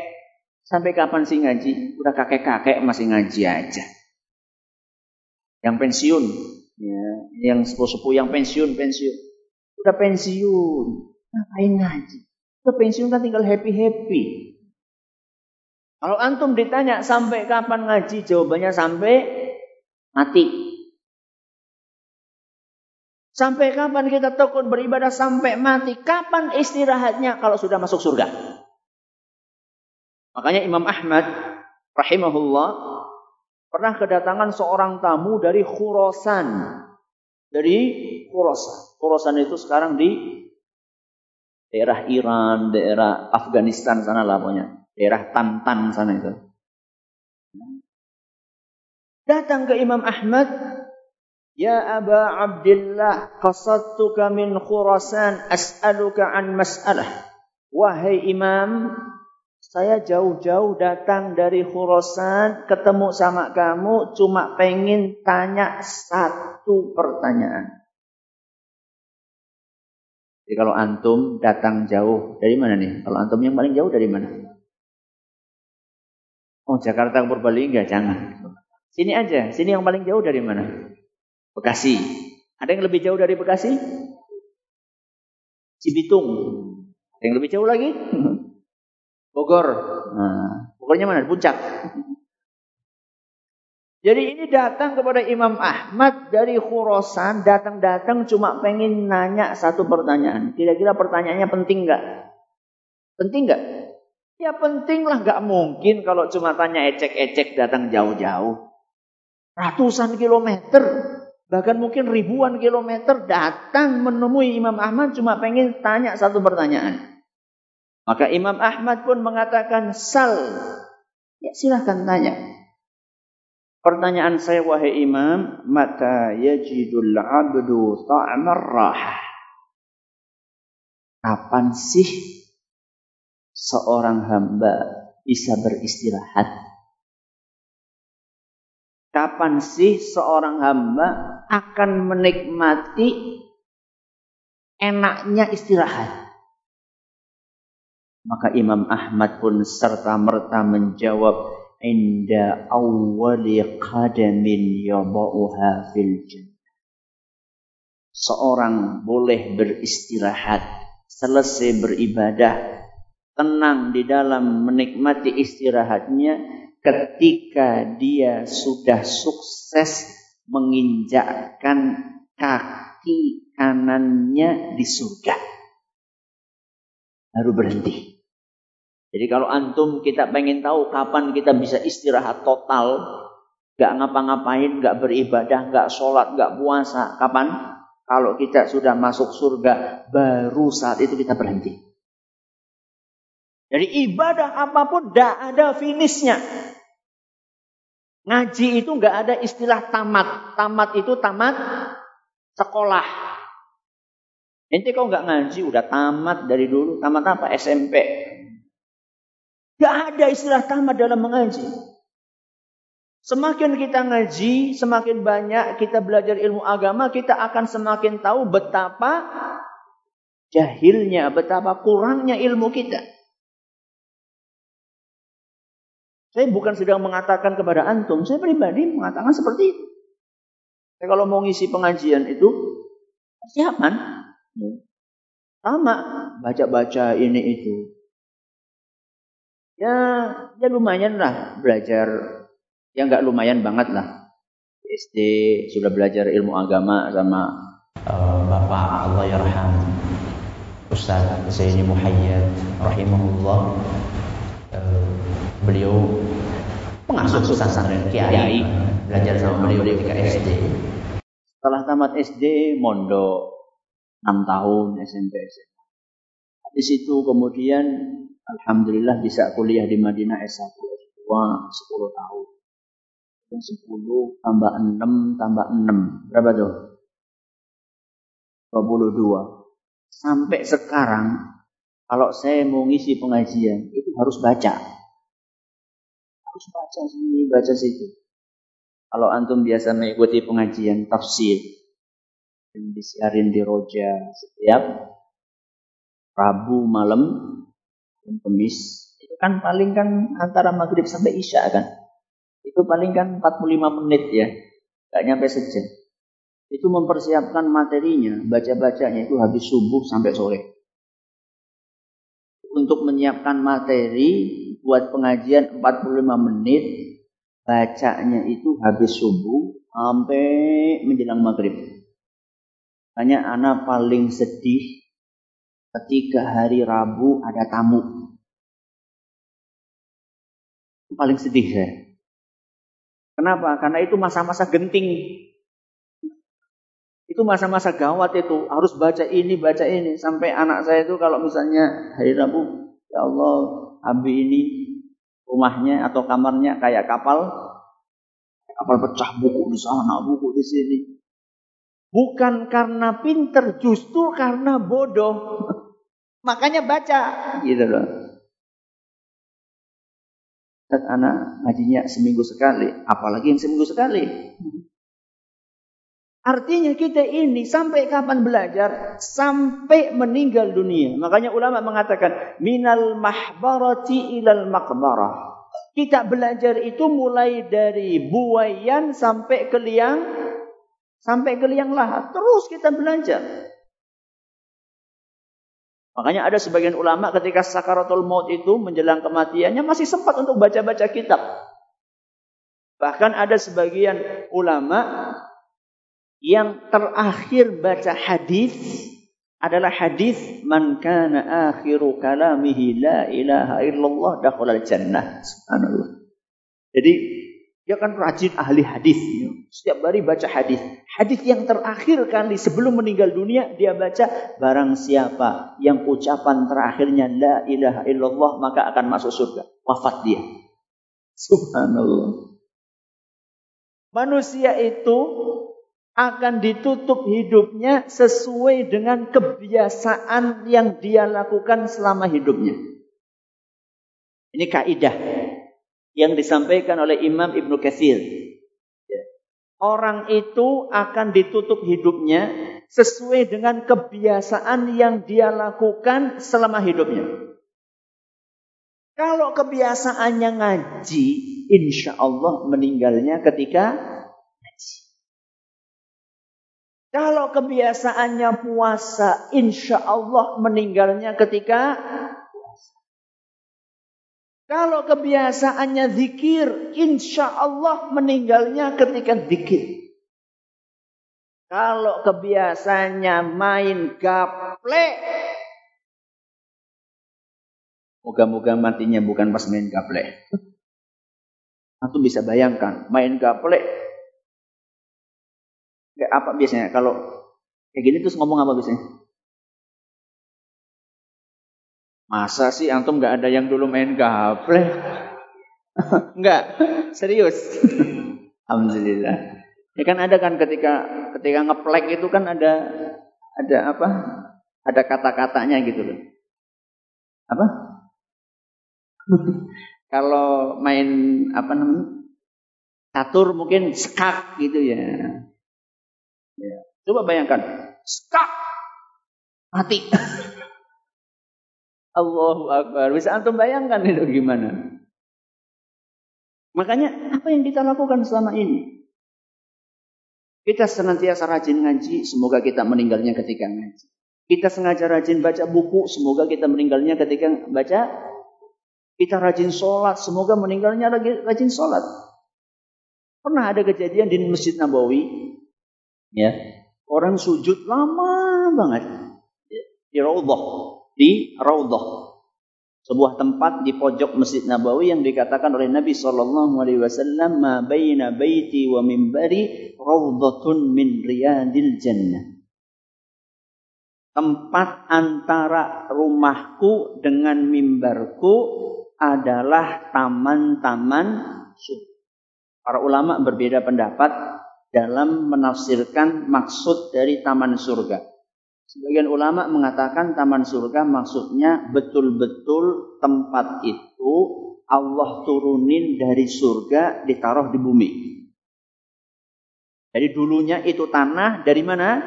Sampai kapan sih ngaji? Udah kakek-kakek masih ngaji aja. Yang pensiun, ya, yang sepuh-sepuh yang pensiun, pensiun. Udah pensiun, ngapain ngaji? Udah pensiun kan tinggal happy-happy. Kalau antum ditanya sampai kapan ngaji, jawabannya sampai mati. Sampai kapan kita takut beribadah sampai mati? Kapan istirahatnya kalau sudah masuk surga? Makanya Imam Ahmad rahimahullah pernah kedatangan seorang tamu dari Khurasan. Dari Khurasan. Khurasan itu sekarang di daerah Iran, daerah Afghanistan sana lah pokoknya. Daerah Tantan sana itu. Datang ke Imam Ahmad, Ya Aba Abdullah, qasadtuka min Khurasan as'aluka an mas'alah. Wahai Imam, saya jauh-jauh datang dari Khurasan, ketemu sama kamu, cuma pengen tanya satu pertanyaan. Jadi kalau antum datang jauh, dari mana nih? Kalau antum yang paling jauh dari mana? Oh Jakarta ke Purbalingga, jangan. Sini aja, sini yang paling jauh dari mana? Bekasi. Ada yang lebih jauh dari Bekasi? Cibitung. Ada yang lebih jauh lagi? Bogor. Nah, Bogornya mana? Puncak. Jadi ini datang kepada Imam Ahmad dari Khurasan, datang-datang cuma pengen nanya satu pertanyaan. Kira-kira pertanyaannya penting nggak? Penting nggak? Ya penting lah, nggak mungkin kalau cuma tanya ecek-ecek datang jauh-jauh. Ratusan kilometer, bahkan mungkin ribuan kilometer datang menemui Imam Ahmad cuma pengen tanya satu pertanyaan. Maka Imam Ahmad pun mengatakan sal. Ya silahkan tanya. Pertanyaan saya wahai Imam, mata yajidul abdu ta'mar rahah. Kapan sih seorang hamba bisa beristirahat? Kapan sih seorang hamba akan menikmati enaknya istirahat? Maka Imam Ahmad pun serta merta menjawab inda awwali qadamin yadauha fil jannah. Seorang boleh beristirahat, selesai beribadah, tenang di dalam menikmati istirahatnya ketika dia sudah sukses menginjakkan kaki kanannya di surga. Baru berhenti. Jadi kalau antum kita pengen tahu kapan kita bisa istirahat total, gak ngapa-ngapain, gak beribadah, gak sholat, gak puasa, kapan? Kalau kita sudah masuk surga, baru saat itu kita berhenti. Jadi ibadah apa pun gak ada finishnya. Ngaji itu gak ada istilah tamat. Tamat itu tamat sekolah. Nanti kau nggak ngaji udah tamat dari dulu. Tamat apa? SMP. Gak ada istilah tamat dalam mengaji. Semakin kita ngaji, semakin banyak kita belajar ilmu agama, kita akan semakin tahu betapa jahilnya, betapa kurangnya ilmu kita. Saya bukan sedang mengatakan kepada antum, saya pribadi mengatakan seperti itu. Saya kalau mau ngisi pengajian itu, persiapan. Sama, baca-baca ini itu. Ya, ya lumayan lah belajar. Ya nggak lumayan banget lah. SD sudah belajar ilmu agama sama uh, Bapak Allah yarham Ustaz Zaini Muhayyad rahimahullah. Uh, beliau pengasuh pesantren kiai belajar sama beliau ketika SD. Setelah tamat SD mondok 6 tahun SMP SMA. Di situ kemudian Alhamdulillah bisa kuliah di Madinah S1, S2 10 tahun. 10 tambah 6 tambah 6. Berapa tuh? 22. Sampai sekarang kalau saya mau ngisi pengajian itu harus baca. Harus baca sini, baca situ. Kalau antum biasa mengikuti pengajian tafsir yang disiarin di Roja setiap Rabu malam Kamis itu kan paling kan antara maghrib sampai isya kan. Itu paling kan 45 menit ya. Gak nyampe sejam. Itu mempersiapkan materinya. Baca-bacanya itu habis subuh sampai sore. Untuk menyiapkan materi buat pengajian 45 menit bacanya itu habis subuh sampai menjelang maghrib. Hanya anak paling sedih ketika hari Rabu ada tamu. Paling sedih saya. Kenapa? Karena itu masa-masa genting. Itu masa-masa gawat itu. Harus baca ini, baca ini. Sampai anak saya itu kalau misalnya hari Rabu, ya Allah, Abi ini rumahnya atau kamarnya kayak kapal. Kapal pecah buku di sana, buku di sini. Bukan karena pinter, justru karena bodoh. Makanya baca gitu loh. Dan anak ngajinya seminggu sekali, apalagi yang seminggu sekali. Artinya kita ini sampai kapan belajar? Sampai meninggal dunia. Makanya ulama mengatakan minal mahbarati ilal makbarah. Kita belajar itu mulai dari buayan sampai ke liang sampai ke liang lahat. Terus kita belajar. Makanya ada sebagian ulama ketika sakaratul maut itu menjelang kematiannya masih sempat untuk baca-baca kitab. Bahkan ada sebagian ulama yang terakhir baca hadis adalah hadis man kana akhiru kalamihi la ilaha illallah dakhalal jannah. Subhanallah. Jadi dia kan rajin ahli hadis. Setiap hari baca hadis. Hadis yang terakhir kali sebelum meninggal dunia dia baca barang siapa yang ucapan terakhirnya la ilaha illallah maka akan masuk surga. Wafat dia. Subhanallah. Manusia itu akan ditutup hidupnya sesuai dengan kebiasaan yang dia lakukan selama hidupnya. Ini kaidah yang disampaikan oleh Imam Ibnu Katsir. Ya. Orang itu akan ditutup hidupnya sesuai dengan kebiasaan yang dia lakukan selama hidupnya. Kalau kebiasaannya ngaji, insya Allah meninggalnya ketika ngaji. Kalau kebiasaannya puasa, insya Allah meninggalnya ketika. Kalau kebiasaannya zikir, insya Allah meninggalnya ketika zikir. Kalau kebiasaannya main gaple, Moga-moga matinya bukan pas main gaple. Atau bisa bayangkan, main gaple. Kayak apa biasanya? Kalau kayak gini terus ngomong apa biasanya? Masa sih antum nggak ada yang dulu main gaple? Enggak, serius. Alhamdulillah. Ya kan ada kan ketika ketika ngeplek itu kan ada ada apa? Ada kata-katanya gitu loh. Apa? Kalau main apa namanya? Catur mungkin skak gitu ya. ya. Coba bayangkan, skak mati. Allahu Akbar. Bisa antum bayangkan itu gimana? Makanya apa yang kita lakukan selama ini? Kita senantiasa rajin ngaji, semoga kita meninggalnya ketika ngaji. Kita sengaja rajin baca buku, semoga kita meninggalnya ketika baca kita rajin sholat, semoga meninggalnya lagi rajin sholat. Pernah ada kejadian di Masjid Nabawi, ya orang sujud lama banget di Raudhah, di Raudhah. Sebuah tempat di pojok Masjid Nabawi yang dikatakan oleh Nabi Shallallahu Alaihi Wasallam, "Ma baina baiti wa mimbari raudhatun min riyadil jannah." Tempat antara rumahku dengan mimbarku adalah taman-taman surga. Para ulama berbeda pendapat dalam menafsirkan maksud dari taman surga. Sebagian ulama mengatakan taman surga maksudnya betul-betul tempat itu Allah turunin dari surga ditaruh di bumi. Jadi dulunya itu tanah dari mana?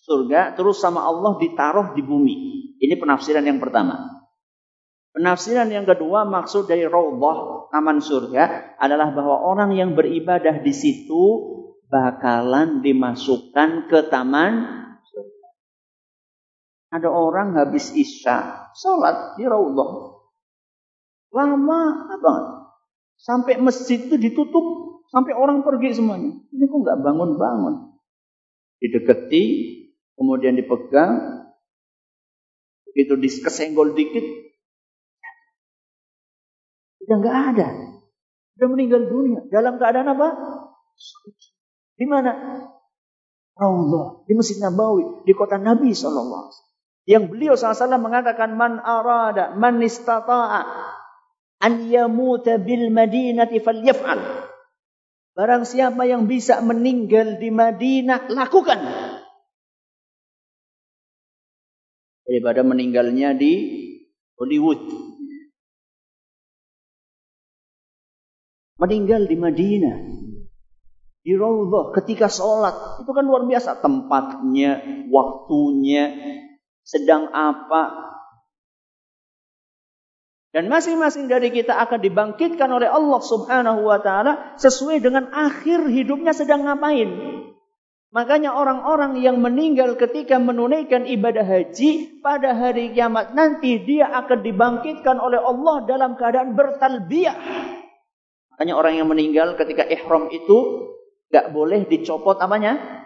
Surga terus sama Allah ditaruh di bumi. Ini penafsiran yang pertama. Penafsiran yang kedua maksud dari raudhah taman surga adalah bahwa orang yang beribadah di situ bakalan dimasukkan ke taman. Ada orang habis isya sholat di raudhah. Lama banget. Sampai masjid itu ditutup. Sampai orang pergi semuanya. Ini kok nggak bangun-bangun. Dideketi, kemudian dipegang. Begitu dikesenggol dikit, Sudah nggak ada. Sudah meninggal dunia. Dalam keadaan apa? Di mana? Allah di Masjid Nabawi di kota Nabi Sallallahu Yang beliau SAW mengatakan man arada man istata'a an yamuta bil madinati falyaf'al. Barang siapa yang bisa meninggal di Madinah lakukan. Daripada meninggalnya di Hollywood. meninggal di Madinah. Di Raudhah ketika sholat. Itu kan luar biasa. Tempatnya, waktunya, sedang apa. Dan masing-masing dari kita akan dibangkitkan oleh Allah subhanahu wa ta'ala sesuai dengan akhir hidupnya sedang ngapain. Makanya orang-orang yang meninggal ketika menunaikan ibadah haji pada hari kiamat nanti dia akan dibangkitkan oleh Allah dalam keadaan bertalbiyah Makanya orang yang meninggal ketika ihram itu gak boleh dicopot apanya?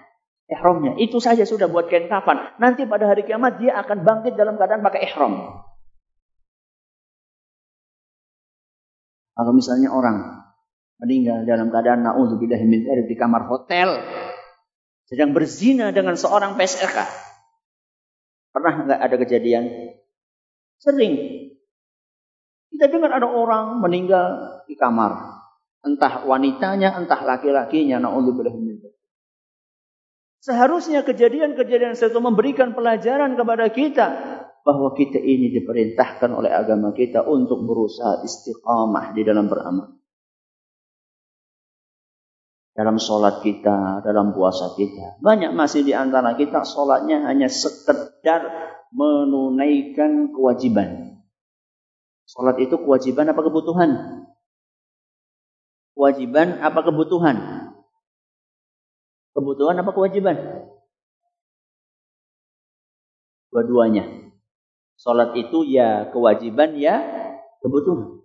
Ihramnya. Itu saja sudah buat kain kafan. Nanti pada hari kiamat dia akan bangkit dalam keadaan pakai ihram. Kalau misalnya orang meninggal dalam keadaan naudzubillah min di kamar hotel sedang berzina dengan seorang PSK. Pernah nggak ada kejadian? Sering. Kita dengar ada orang meninggal di kamar. Entah wanitanya, entah laki-lakinya. Na'udzubillah Seharusnya kejadian-kejadian itu memberikan pelajaran kepada kita. Bahwa kita ini diperintahkan oleh agama kita untuk berusaha istiqamah di dalam beramal. Dalam sholat kita, dalam puasa kita. Banyak masih di antara kita sholatnya hanya sekedar menunaikan kewajiban. Sholat itu kewajiban apa kebutuhan? Kewajiban apa kebutuhan? Kebutuhan apa kewajiban? Dua-duanya. Sholat itu ya kewajiban ya kebutuhan.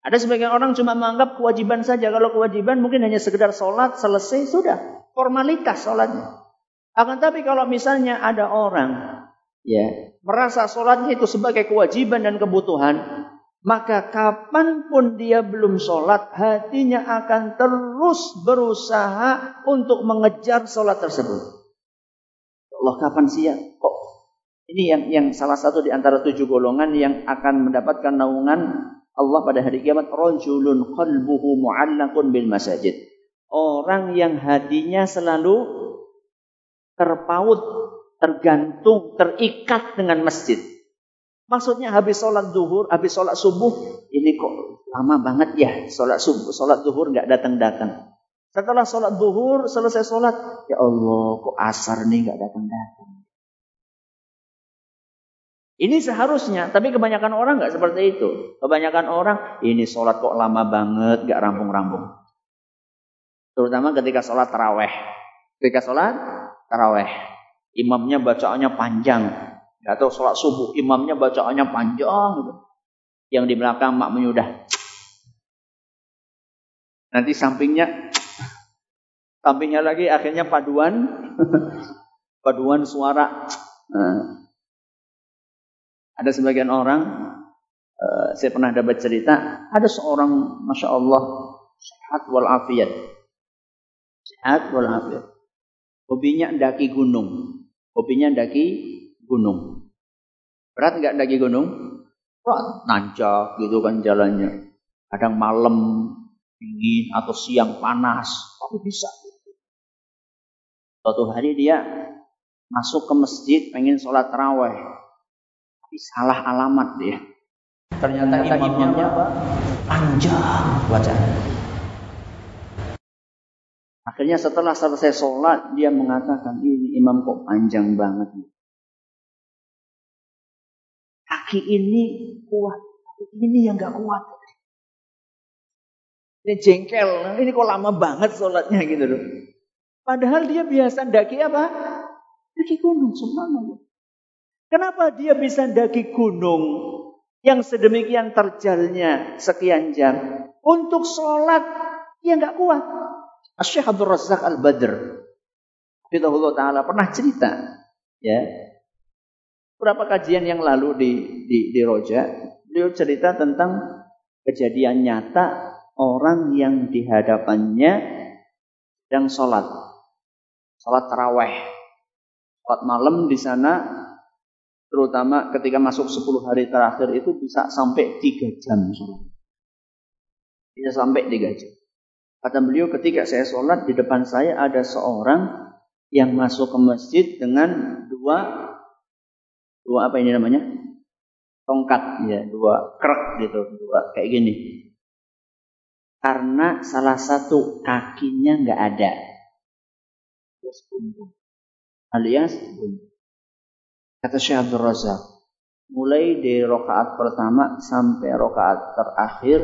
Ada sebagian orang cuma menganggap kewajiban saja. Kalau kewajiban mungkin hanya sekedar sholat selesai sudah. Formalitas sholatnya. Akan tapi kalau misalnya ada orang ya merasa sholatnya itu sebagai kewajiban dan kebutuhan, maka kapan pun dia belum sholat, hatinya akan terus berusaha untuk mengejar sholat tersebut. Allah kapan sih ya? Kok ini yang yang salah satu di antara tujuh golongan yang akan mendapatkan naungan Allah pada hari kiamat. Rajulun qalbuhu mu'allakun bil masajid. Orang yang hatinya selalu terpaut, tergantung, terikat dengan masjid. Maksudnya habis sholat zuhur, habis sholat subuh, ini kok lama banget ya sholat subuh, sholat zuhur nggak datang-datang. Setelah sholat zuhur, selesai sholat, ya Allah, kok asar nih nggak datang-datang. Ini seharusnya, tapi kebanyakan orang nggak seperti itu. Kebanyakan orang, ini sholat kok lama banget, nggak rampung-rampung. Terutama ketika sholat taraweh. Ketika sholat taraweh, imamnya bacaannya panjang, atau sholat subuh, imamnya bacaannya panjang. Gitu. Yang di belakang makmumnya udah. Nanti sampingnya, sampingnya lagi akhirnya paduan, paduan suara. Nah, ada sebagian orang, uh, saya pernah dapat cerita, ada seorang, masya Allah, sehat walafiat, sehat walafiat. Hobinya daki gunung, hobinya daki gunung. Berat nggak daki gunung? Berat, nancak gitu kan jalannya. Kadang malam dingin atau siang panas, tapi bisa. Suatu hari dia masuk ke masjid pengen sholat terawih, tapi salah alamat dia. Ternyata imamnya apa? Panjang bacaan. Akhirnya setelah selesai sholat dia mengatakan ini imam kok panjang banget. Kaki ini kuat, ini yang gak kuat. Ini jengkel, ini kok lama banget sholatnya gitu loh. Padahal dia biasa daki apa? Daki gunung, subhanallah. Kenapa dia bisa daki gunung yang sedemikian terjalnya sekian jam? Untuk sholat, dia nggak kuat. Syekh Abdul Razak Al-Badr. Allah Ta'ala pernah cerita. ya Berapa kajian yang lalu di, di, di Roja, beliau cerita tentang kejadian nyata orang yang di hadapannya yang sholat. Sholat taraweh. Sholat malam di sana, terutama ketika masuk 10 hari terakhir itu bisa sampai 3 jam sholat. Bisa sampai 3 jam. Kata beliau ketika saya sholat di depan saya ada seorang yang masuk ke masjid dengan dua dua apa ini namanya? Tongkat ya dua krek gitu dua kayak gini. Karena salah satu kakinya nggak ada. Alias buntung alias buntung kata Syekh Abdul Razak mulai dari rokaat pertama sampai rokaat terakhir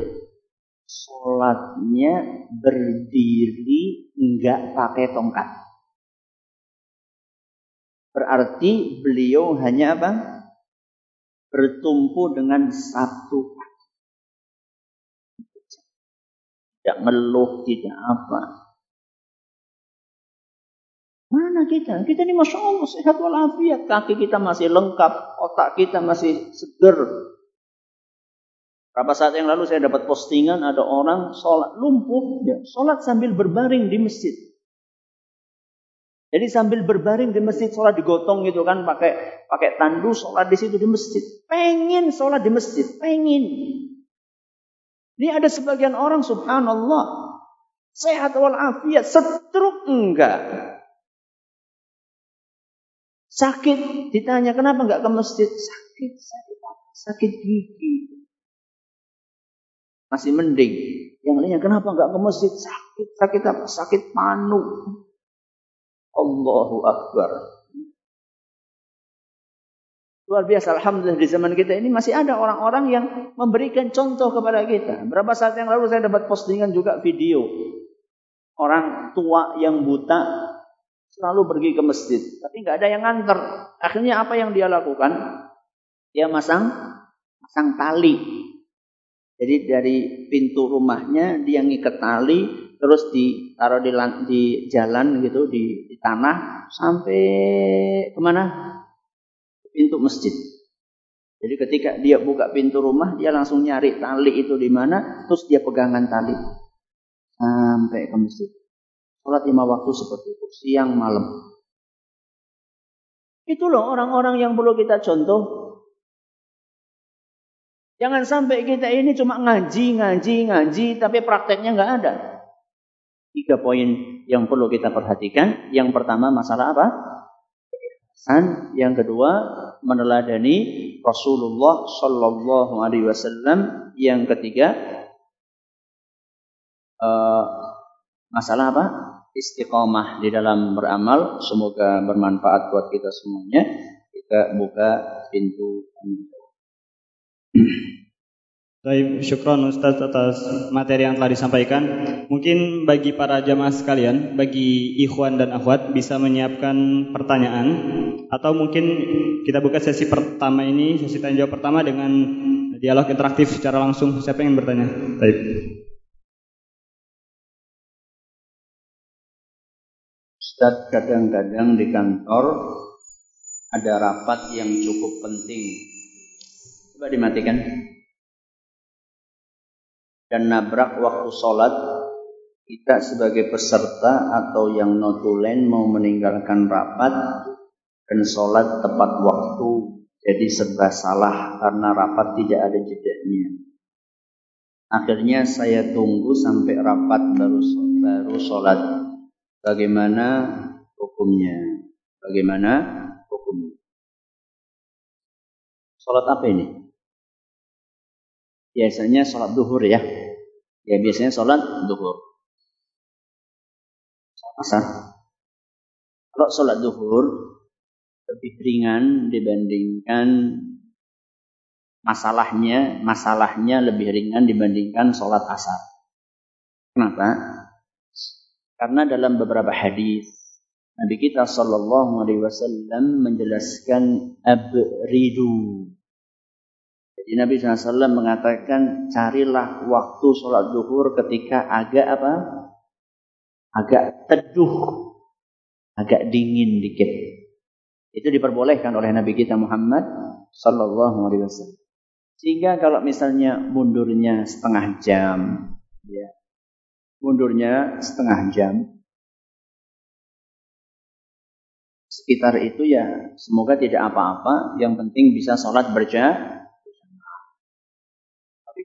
sholatnya berdiri nggak pakai tongkat Berarti beliau hanya apa? Bertumpu dengan satu Tidak ngeluh, tidak apa. Mana kita? Kita ini Masya Allah sehat walafiat. Kaki kita masih lengkap. Otak kita masih seger. Berapa saat yang lalu saya dapat postingan ada orang sholat lumpuh. Ya, sholat sambil berbaring di masjid. Jadi sambil berbaring di masjid sholat digotong gitu kan pakai pakai tandu sholat di situ di masjid. Pengen sholat di masjid, pengen. Ini ada sebagian orang subhanallah sehat walafiat, setruk enggak. Sakit ditanya kenapa enggak ke masjid? Sakit, sakit Sakit gigi. Masih mending. Yang lainnya kenapa enggak ke masjid? Sakit, sakit apa? Sakit panu. Allahu Akbar. Luar biasa, Alhamdulillah di zaman kita ini masih ada orang-orang yang memberikan contoh kepada kita. Berapa saat yang lalu saya dapat postingan juga video. Orang tua yang buta selalu pergi ke masjid. Tapi nggak ada yang nganter. Akhirnya apa yang dia lakukan? Dia masang masang tali. Jadi dari pintu rumahnya dia ngikat tali, terus ditaruh di, di jalan gitu di, di tanah sampai ke mana? Pintu masjid. Jadi ketika dia buka pintu rumah, dia langsung nyari tali itu di mana, terus dia pegangan tali sampai ke masjid. Sholat lima waktu seperti itu, siang malam. Itu loh orang-orang yang perlu kita contoh. Jangan sampai kita ini cuma ngaji, ngaji, ngaji, tapi prakteknya nggak ada. Tiga poin yang perlu kita perhatikan. Yang pertama masalah apa? San. Yang kedua meneladani Rasulullah Shallallahu Alaihi Wasallam. Yang ketiga uh, masalah apa? Istiqomah di dalam beramal. Semoga bermanfaat buat kita semuanya. Kita buka pintu. Baik, syukron Ustaz atas materi yang telah disampaikan. Mungkin bagi para jamaah sekalian, bagi ikhwan dan akhwat bisa menyiapkan pertanyaan atau mungkin kita buka sesi pertama ini, sesi tanya jawab pertama dengan dialog interaktif secara langsung. Siapa yang bertanya? Baik. Ustaz kadang-kadang di kantor ada rapat yang cukup penting. Coba dimatikan dan nabrak waktu sholat, kita sebagai peserta atau yang notulen mau meninggalkan rapat dan sholat tepat waktu jadi serba salah karena rapat tidak ada jedanya. Akhirnya saya tunggu sampai rapat baru baru sholat. Bagaimana hukumnya? Bagaimana hukumnya? Sholat apa ini? Biasanya sholat duhur ya. Ya biasanya sholat duhur. Asar. Kalau sholat duhur lebih ringan dibandingkan masalahnya, masalahnya lebih ringan dibandingkan sholat asar. Kenapa? Karena dalam beberapa hadis Nabi kita Shallallahu Alaihi Wasallam menjelaskan abridu jadi Nabi SAW mengatakan carilah waktu sholat duhur ketika agak apa? Agak teduh, agak dingin dikit. Itu diperbolehkan oleh Nabi kita Muhammad Sallallahu Alaihi Wasallam. Sehingga kalau misalnya mundurnya setengah jam, ya, mundurnya setengah jam, sekitar itu ya semoga tidak apa-apa. Yang penting bisa sholat berjamaah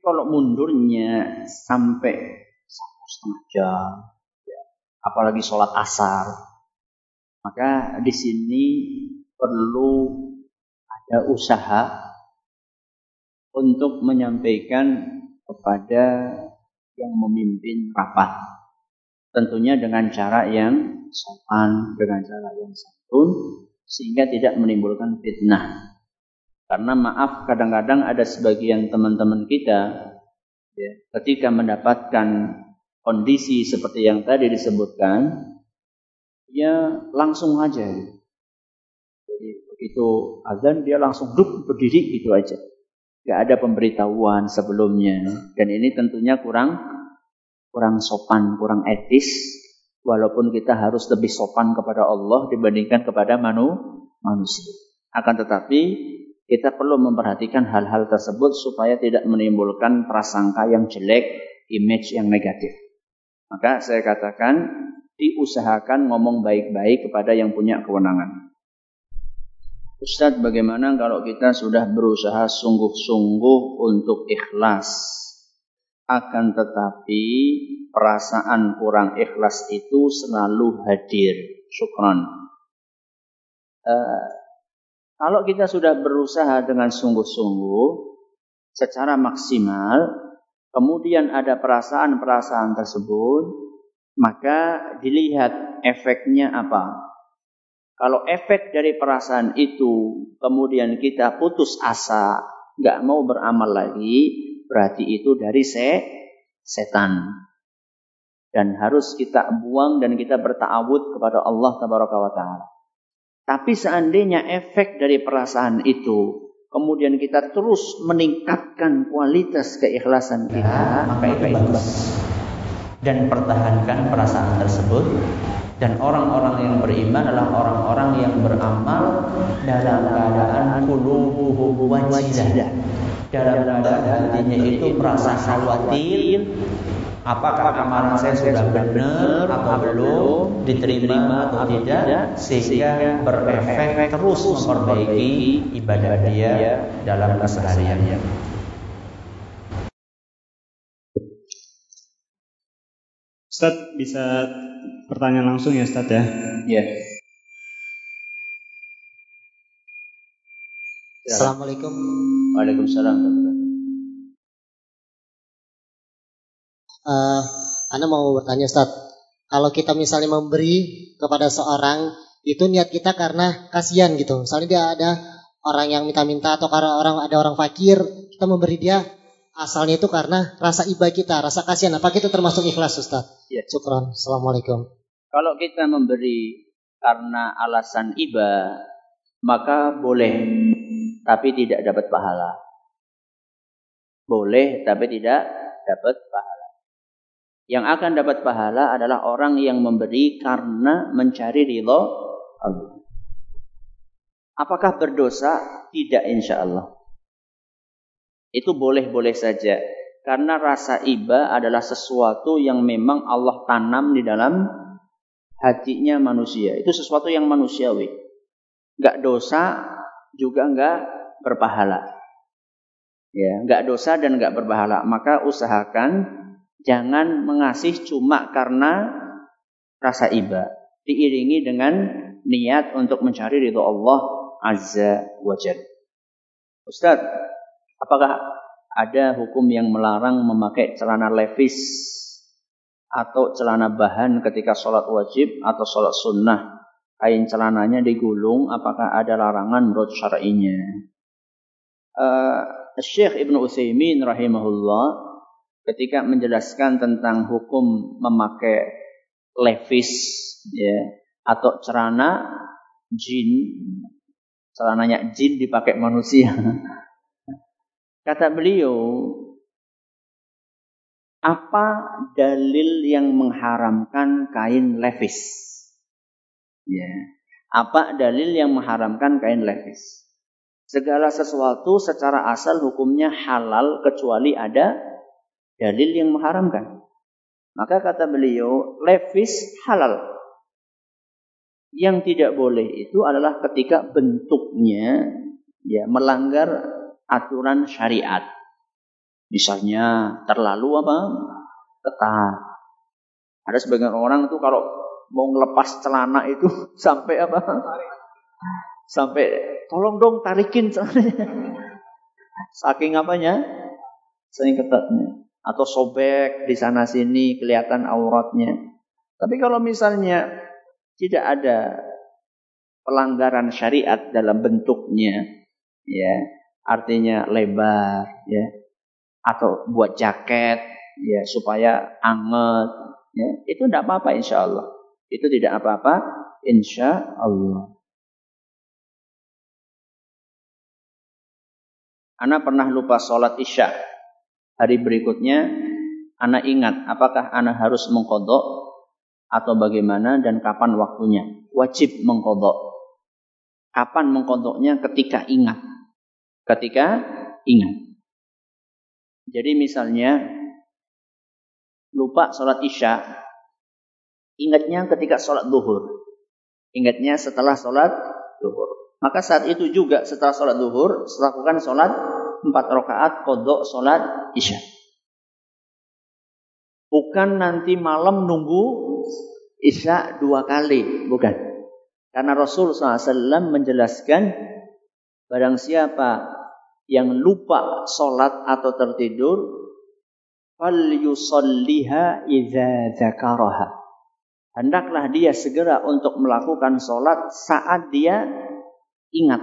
kalau mundurnya sampai satu setengah jam, ya, apalagi sholat asar, maka di sini perlu ada usaha untuk menyampaikan kepada yang memimpin rapat. Tentunya dengan cara yang sopan, dengan cara yang santun, sehingga tidak menimbulkan fitnah. Karena maaf kadang-kadang ada sebagian teman-teman kita ya, ketika mendapatkan kondisi seperti yang tadi disebutkan, ya langsung aja. Jadi begitu azan dia langsung duduk berdiri gitu aja. Gak ada pemberitahuan sebelumnya. Dan ini tentunya kurang kurang sopan, kurang etis. Walaupun kita harus lebih sopan kepada Allah dibandingkan kepada manu, manusia. Akan tetapi kita perlu memperhatikan hal-hal tersebut supaya tidak menimbulkan prasangka yang jelek, image yang negatif. Maka saya katakan diusahakan ngomong baik-baik kepada yang punya kewenangan. Ustadz, bagaimana kalau kita sudah berusaha sungguh-sungguh untuk ikhlas? Akan tetapi perasaan kurang ikhlas itu selalu hadir. Syukran. Uh, kalau kita sudah berusaha dengan sungguh-sungguh, secara maksimal, kemudian ada perasaan-perasaan tersebut, maka dilihat efeknya apa. Kalau efek dari perasaan itu kemudian kita putus asa, nggak mau beramal lagi, berarti itu dari se setan. Dan harus kita buang dan kita bertawud kepada Allah Taala. Tapi seandainya efek dari perasaan itu kemudian kita terus meningkatkan kualitas keikhlasan kita, maka itu bagus. Dan pertahankan perasaan tersebut dan orang-orang yang beriman adalah orang-orang yang beramal dalam keadaan qulubuhum wajidah. Dalam keadaan hatinya itu merasa khawatir apakah amalan saya sudah benar atau belum diterima atau tidak sehingga berefek terus memperbaiki ibadah dia dalam kesehariannya. Ustaz bisa pertanyaan langsung ya Ustaz ya? Iya. Assalamualaikum. Waalaikumsalam. Uh, Anda mau bertanya Ustaz, kalau kita misalnya memberi kepada seorang itu niat kita karena kasihan gitu. Misalnya dia ada orang yang minta-minta atau karena orang ada orang fakir, kita memberi dia asalnya itu karena rasa iba kita, rasa kasihan. Apa itu termasuk ikhlas Ustaz? Ya. Syukran. Assalamualaikum. Kalau kita memberi karena alasan iba, maka boleh tapi tidak dapat pahala. Boleh tapi tidak dapat pahala. Yang akan dapat pahala adalah orang yang memberi karena mencari ridho Allah. Apakah berdosa? Tidak insya Allah. Itu boleh-boleh saja. Karena rasa iba adalah sesuatu yang memang Allah tanam di dalam hatinya manusia. Itu sesuatu yang manusiawi. Gak dosa juga gak berpahala. Ya, gak dosa dan gak berpahala. Maka usahakan Jangan mengasih cuma karena rasa iba. Diiringi dengan niat untuk mencari ridho Allah Azza wa Jal. Ustaz, apakah ada hukum yang melarang memakai celana levis atau celana bahan ketika sholat wajib atau sholat sunnah? Kain celananya digulung, apakah ada larangan menurut syar'inya? Uh, Syekh Ibn Utsaimin rahimahullah ketika menjelaskan tentang hukum memakai levis ya atau celana jin celananya jin dipakai manusia. Kata beliau apa dalil yang mengharamkan kain levis? Ya apa dalil yang mengharamkan kain levis? Segala sesuatu secara asal hukumnya halal kecuali ada dalil yang mengharamkan. Maka kata beliau, levis halal. Yang tidak boleh itu adalah ketika bentuknya ya melanggar aturan syariat. Misalnya terlalu apa? ketat. Ada sebagian orang itu kalau mau ngelepas celana itu sampai apa? Sampai tolong dong tarikin celananya. Saking apanya? Saking ketatnya atau sobek di sana sini kelihatan auratnya. Tapi kalau misalnya tidak ada pelanggaran syariat dalam bentuknya, ya, artinya lebar, ya, atau buat jaket, ya, supaya anget, ya, itu tidak apa-apa insya Allah. Itu tidak apa-apa insya Allah. Anak pernah lupa sholat isya hari berikutnya anak ingat apakah anak harus mengkodok atau bagaimana dan kapan waktunya. Wajib mengkodok. Kapan mengkodoknya? Ketika ingat. Ketika ingat. Jadi misalnya lupa sholat isya, ingatnya ketika sholat duhur. Ingatnya setelah sholat duhur. Maka saat itu juga setelah sholat duhur, lakukan sholat empat rakaat kodok sholat isya. Bukan nanti malam nunggu isya dua kali, bukan. Karena Rasul SAW menjelaskan barang siapa yang lupa sholat atau tertidur, fal yusalliha idza zakaraha. hendaklah dia segera untuk melakukan sholat saat dia ingat.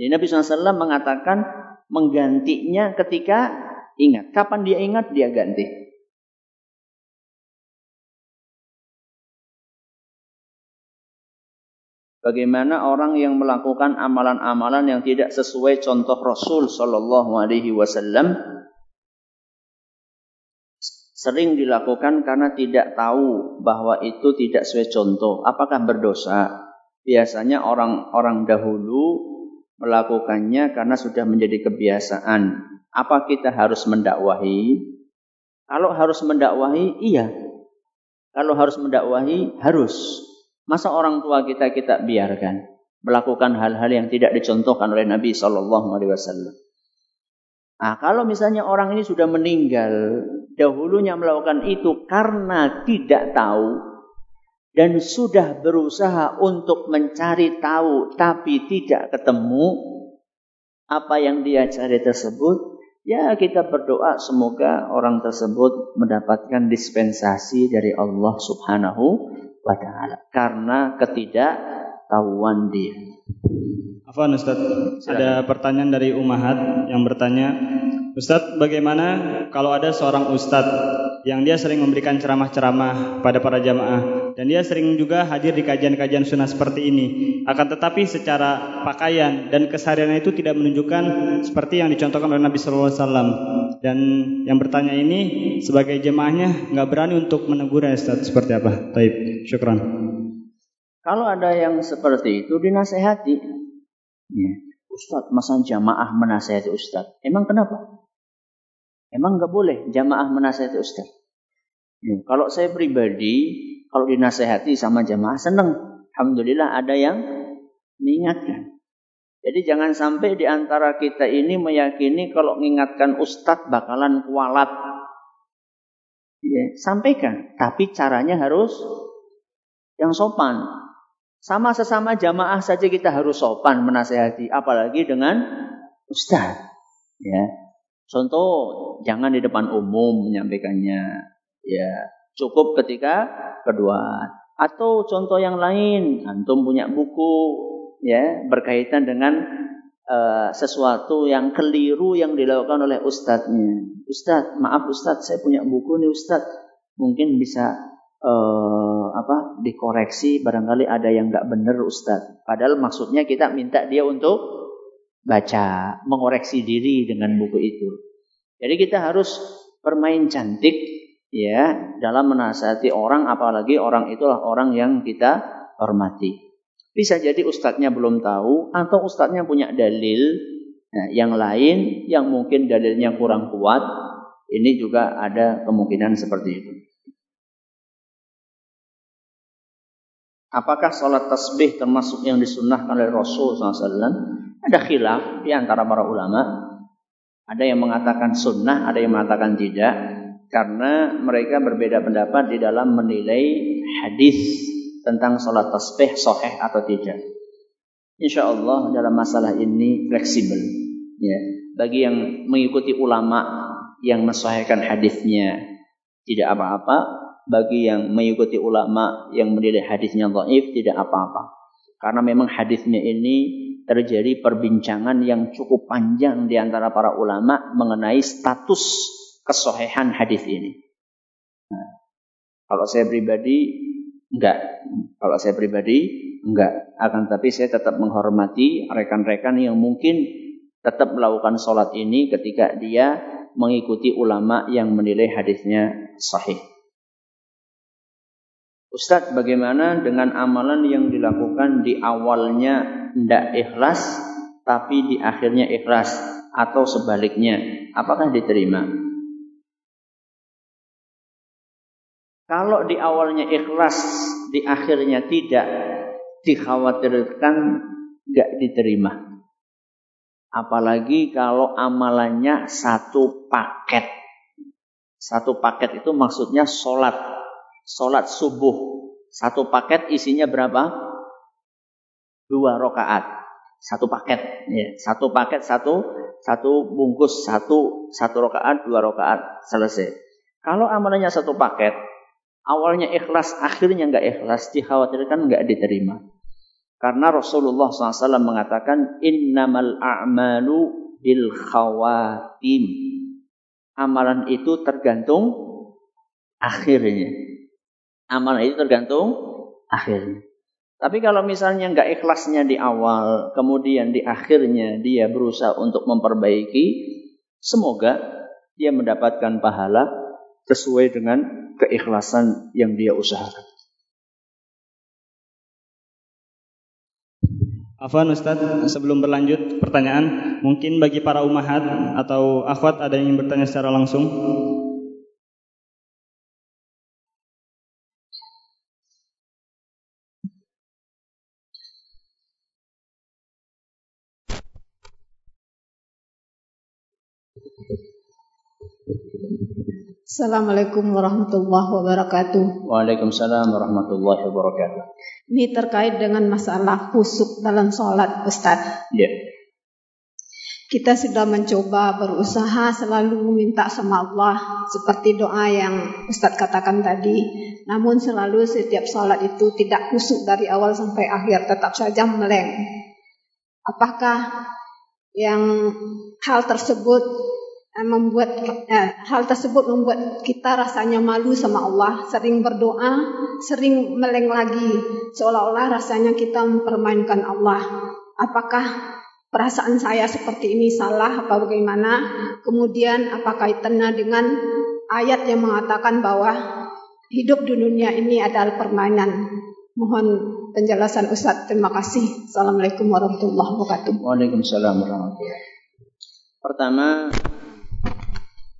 Jadi Nabi SAW mengatakan menggantinya ketika ingat. Kapan dia ingat, dia ganti. Bagaimana orang yang melakukan amalan-amalan yang tidak sesuai contoh Rasul Shallallahu Alaihi Wasallam sering dilakukan karena tidak tahu bahwa itu tidak sesuai contoh. Apakah berdosa? Biasanya orang-orang dahulu melakukannya karena sudah menjadi kebiasaan. Apa kita harus mendakwahi? Kalau harus mendakwahi, iya. Kalau harus mendakwahi, harus. Masa orang tua kita kita biarkan melakukan hal-hal yang tidak dicontohkan oleh Nabi Shallallahu Alaihi Wasallam. Nah, kalau misalnya orang ini sudah meninggal, dahulunya melakukan itu karena tidak tahu dan sudah berusaha untuk mencari tahu tapi tidak ketemu apa yang dia cari tersebut, ya kita berdoa semoga orang tersebut mendapatkan dispensasi dari Allah Subhanahu wa taala karena ketidaktahuan dia. Afwan Ustaz, ada pertanyaan dari Umahat yang bertanya, Ustadz, bagaimana kalau ada seorang ustadz yang dia sering memberikan ceramah-ceramah pada para jamaah dan dia sering juga hadir di kajian-kajian sunnah seperti ini. Akan tetapi secara pakaian dan kesehariannya itu tidak menunjukkan seperti yang dicontohkan oleh Nabi SAW. Dan yang bertanya ini sebagai jemaahnya nggak berani untuk menegurnya Ustadz seperti apa? Taib, syukran. Kalau ada yang seperti itu dinasehati. Ya. Ustadz, masa jamaah menasehati Ustadz? Emang kenapa? Emang nggak boleh jamaah menasehati Ustaz? Ya, kalau saya pribadi, kalau dinasehati sama jamaah seneng. Alhamdulillah ada yang mengingatkan. Jadi jangan sampai di antara kita ini meyakini kalau mengingatkan Ustadz bakalan kualat. Ya, sampaikan, tapi caranya harus yang sopan. Sama sesama jamaah saja kita harus sopan menasehati, apalagi dengan Ustadz. Ya, Contoh, jangan di depan umum menyampaikannya. Ya, cukup ketika kedua. Atau contoh yang lain, antum punya buku ya berkaitan dengan uh, sesuatu yang keliru yang dilakukan oleh ustadznya. Ustadz, maaf ustadz, saya punya buku nih ustadz. Mungkin bisa uh, apa dikoreksi barangkali ada yang nggak benar ustadz. Padahal maksudnya kita minta dia untuk baca, mengoreksi diri dengan buku itu. Jadi kita harus bermain cantik ya dalam menasihati orang apalagi orang itulah orang yang kita hormati. Bisa jadi ustadznya belum tahu atau ustadznya punya dalil nah, yang lain yang mungkin dalilnya kurang kuat. Ini juga ada kemungkinan seperti itu. Apakah sholat tasbih termasuk yang disunnahkan oleh Rasul SAW? Ada khilaf di antara para ulama. Ada yang mengatakan sunnah, ada yang mengatakan tidak. Karena mereka berbeda pendapat di dalam menilai hadis tentang sholat tasbih sahih atau tidak. Insya Allah dalam masalah ini fleksibel. Ya. Bagi yang mengikuti ulama yang mensahihkan hadisnya tidak apa-apa. Bagi yang mengikuti ulama yang menilai hadisnya dhaif tidak apa-apa. Karena memang hadisnya ini terjadi perbincangan yang cukup panjang di antara para ulama mengenai status kesohehan hadis ini. Nah, kalau saya pribadi enggak, kalau saya pribadi enggak. Akan tapi saya tetap menghormati rekan-rekan yang mungkin tetap melakukan sholat ini ketika dia mengikuti ulama yang menilai hadisnya sahih. Ustadz, bagaimana dengan amalan yang dilakukan di awalnya tidak ikhlas tapi di akhirnya ikhlas atau sebaliknya apakah diterima kalau di awalnya ikhlas di akhirnya tidak dikhawatirkan nggak diterima. Apalagi kalau amalannya satu paket. Satu paket itu maksudnya sholat. Sholat subuh. Satu paket isinya berapa? Dua rakaat. Satu paket. Ya satu paket satu satu bungkus satu satu rakaat dua rakaat selesai. Kalau amalannya satu paket Awalnya ikhlas, akhirnya nggak ikhlas, dikhawatirkan nggak diterima. Karena Rasulullah SAW mengatakan, Innamal a'malu bil khawatim. Amalan itu tergantung akhirnya. Amalan itu tergantung akhirnya. Tapi kalau misalnya nggak ikhlasnya di awal, kemudian di akhirnya dia berusaha untuk memperbaiki, semoga dia mendapatkan pahala sesuai dengan keikhlasan yang dia usahakan. Afwan Ustaz, sebelum berlanjut pertanyaan, mungkin bagi para umahat atau akhwat ada yang ingin bertanya secara langsung? Assalamualaikum warahmatullahi wabarakatuh. Waalaikumsalam warahmatullahi wabarakatuh. Ini terkait dengan masalah khusuk dalam sholat, Ustaz. Ya. Kita sudah mencoba berusaha selalu meminta sama Allah seperti doa yang Ustadz katakan tadi. Namun selalu setiap sholat itu tidak khusuk dari awal sampai akhir, tetap saja meleng. Apakah yang hal tersebut membuat eh, hal tersebut membuat kita rasanya malu sama Allah, sering berdoa, sering meleng lagi, seolah-olah rasanya kita mempermainkan Allah. Apakah perasaan saya seperti ini salah apa bagaimana? Kemudian apa kaitannya dengan ayat yang mengatakan bahwa hidup di dunia ini adalah permainan? Mohon penjelasan Ustaz. Terima kasih. Assalamualaikum warahmatullahi wabarakatuh. Waalaikumsalam warahmatullahi wabarakatuh. Pertama,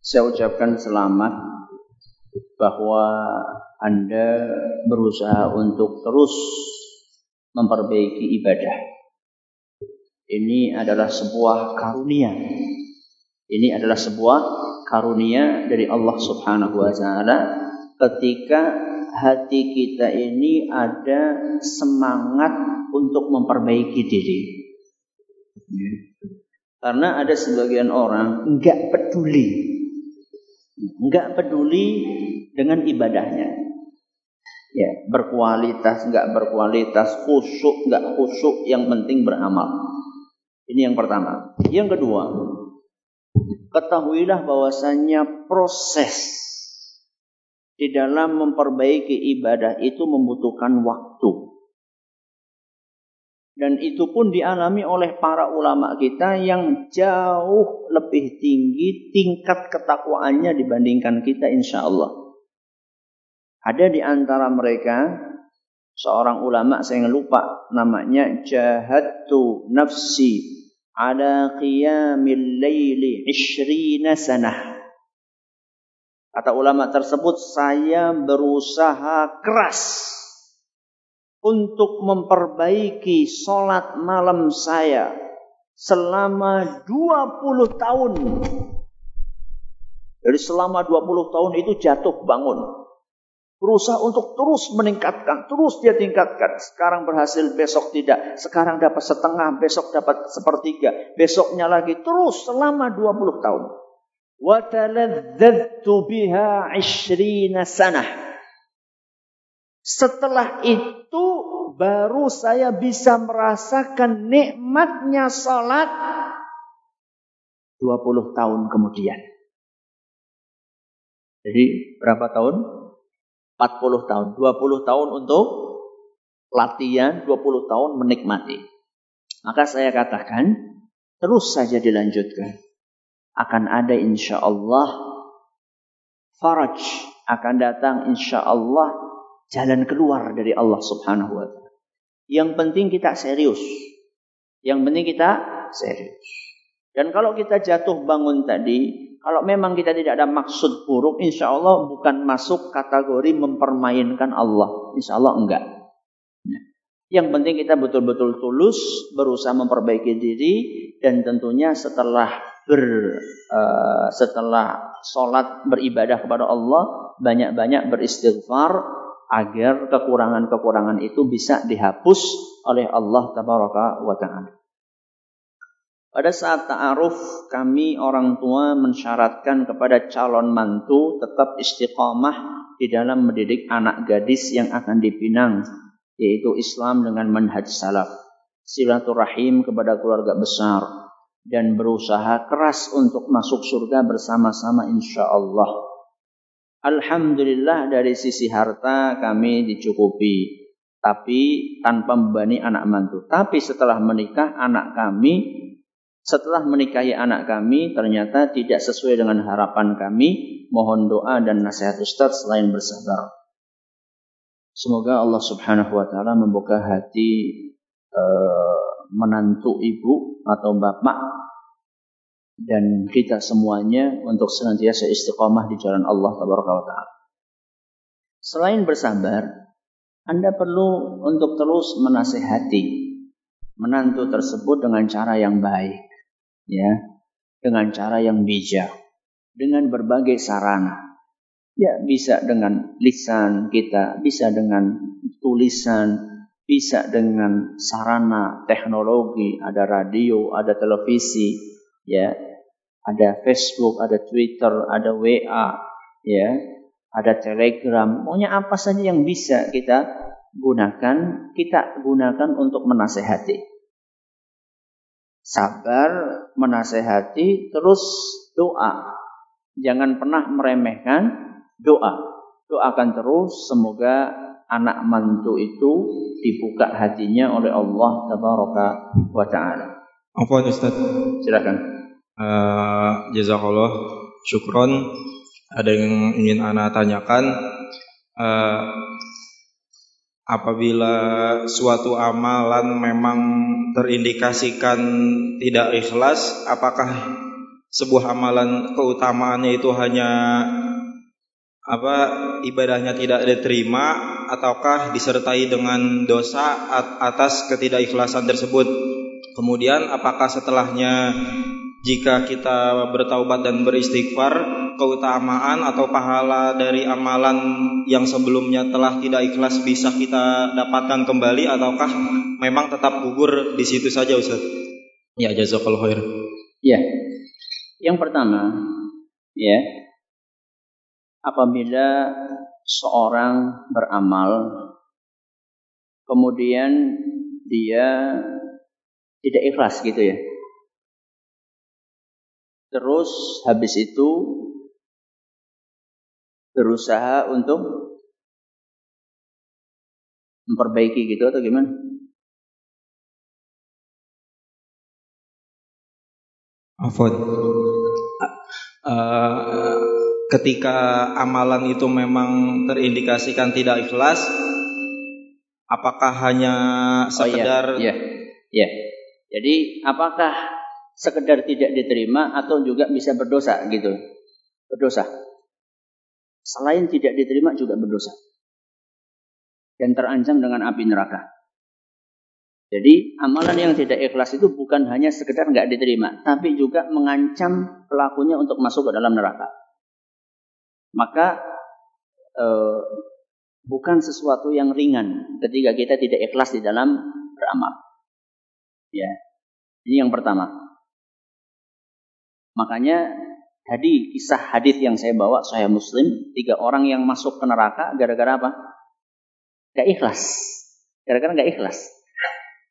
saya ucapkan selamat bahwa Anda berusaha untuk terus memperbaiki ibadah. Ini adalah sebuah karunia. Ini adalah sebuah karunia dari Allah Subhanahu wa taala ketika hati kita ini ada semangat untuk memperbaiki diri. Karena ada sebagian orang enggak peduli Enggak peduli dengan ibadahnya. Ya, berkualitas, enggak berkualitas, khusyuk, enggak khusyuk, yang penting beramal. Ini yang pertama. Yang kedua, ketahuilah bahwasanya proses di dalam memperbaiki ibadah itu membutuhkan waktu. Dan itu pun dialami oleh para ulama kita yang jauh lebih tinggi tingkat ketakwaannya dibandingkan kita insya Allah. Ada di antara mereka seorang ulama saya lupa namanya Jahadtu nafsi ala qiyamil laili ishrina sanah. Kata ulama tersebut saya berusaha keras untuk memperbaiki sholat malam saya selama 20 tahun. Jadi selama 20 tahun itu jatuh bangun. Berusaha untuk terus meningkatkan, terus dia tingkatkan. Sekarang berhasil, besok tidak. Sekarang dapat setengah, besok dapat sepertiga. Besoknya lagi, terus selama 20 tahun. وَتَلَذَّذْتُ بِهَا عِشْرِينَ sanah setelah itu baru saya bisa merasakan nikmatnya salat 20 tahun kemudian. Jadi berapa tahun? 40 tahun. 20 tahun untuk latihan, 20 tahun menikmati. Maka saya katakan, terus saja dilanjutkan. Akan ada insya Allah faraj. Akan datang insya Allah jalan keluar dari Allah Subhanahu wa taala. Yang penting kita serius. Yang penting kita serius. Dan kalau kita jatuh bangun tadi, kalau memang kita tidak ada maksud buruk, insya Allah bukan masuk kategori mempermainkan Allah. Insya Allah enggak. Nah, yang penting kita betul-betul tulus, berusaha memperbaiki diri, dan tentunya setelah ber uh, setelah sholat beribadah kepada Allah, banyak-banyak beristighfar, agar kekurangan-kekurangan itu bisa dihapus oleh Allah tabaraka wa taala. Pada saat ta'aruf, kami orang tua mensyaratkan kepada calon mantu tetap istiqamah di dalam mendidik anak gadis yang akan dipinang, yaitu Islam dengan manhaj salaf, silaturahim kepada keluarga besar, dan berusaha keras untuk masuk surga bersama-sama insya Allah. Alhamdulillah dari sisi harta kami dicukupi, tapi tanpa membani anak mantu. Tapi setelah menikah anak kami setelah menikahi anak kami ternyata tidak sesuai dengan harapan kami. Mohon doa dan nasihat Ustaz selain bersabar. Semoga Allah Subhanahu wa taala membuka hati uh, menantu ibu atau bapak dan kita semuanya untuk senantiasa istiqomah di jalan Allah taala. Selain bersabar, Anda perlu untuk terus menasehati menantu tersebut dengan cara yang baik ya. Dengan cara yang bijak dengan berbagai sarana. Ya bisa dengan lisan kita bisa dengan tulisan bisa dengan sarana teknologi ada radio ada televisi ya ada Facebook ada Twitter ada WA ya ada Telegram pokoknya apa saja yang bisa kita gunakan kita gunakan untuk menasehati sabar, menasehati, terus doa. Jangan pernah meremehkan doa. Doakan terus semoga anak mantu itu dibuka hatinya oleh Allah tabaraka wa taala. Apa Ustaz? Silakan. Uh, jazakallah syukron. Ada yang ingin anak tanyakan. Uh, apabila suatu amalan memang terindikasikan tidak ikhlas, apakah sebuah amalan keutamaannya itu hanya apa ibadahnya tidak diterima ataukah disertai dengan dosa atas ketidakikhlasan tersebut. Kemudian apakah setelahnya jika kita bertaubat dan beristighfar, keutamaan atau pahala dari amalan yang sebelumnya telah tidak ikhlas bisa kita dapatkan kembali ataukah memang tetap gugur di situ saja Ustaz? Ya, jazakallahu khair. Ya. Yang pertama, ya. Apabila seorang beramal kemudian dia tidak ikhlas gitu ya Terus habis itu berusaha untuk memperbaiki gitu atau gimana? Afod. Uh, ketika amalan itu memang terindikasikan tidak ikhlas, apakah hanya sekedar? Oh, iya. iya, iya. Jadi apakah sekedar tidak diterima atau juga bisa berdosa gitu. Berdosa. Selain tidak diterima juga berdosa. Dan terancam dengan api neraka. Jadi amalan yang tidak ikhlas itu bukan hanya sekedar nggak diterima, tapi juga mengancam pelakunya untuk masuk ke dalam neraka. Maka eh, bukan sesuatu yang ringan ketika kita tidak ikhlas di dalam beramal. Ya, ini yang pertama. Makanya tadi kisah hadis yang saya bawa saya Muslim, tiga orang yang masuk ke neraka gara-gara apa? Gak ikhlas. Gara-gara gak ikhlas.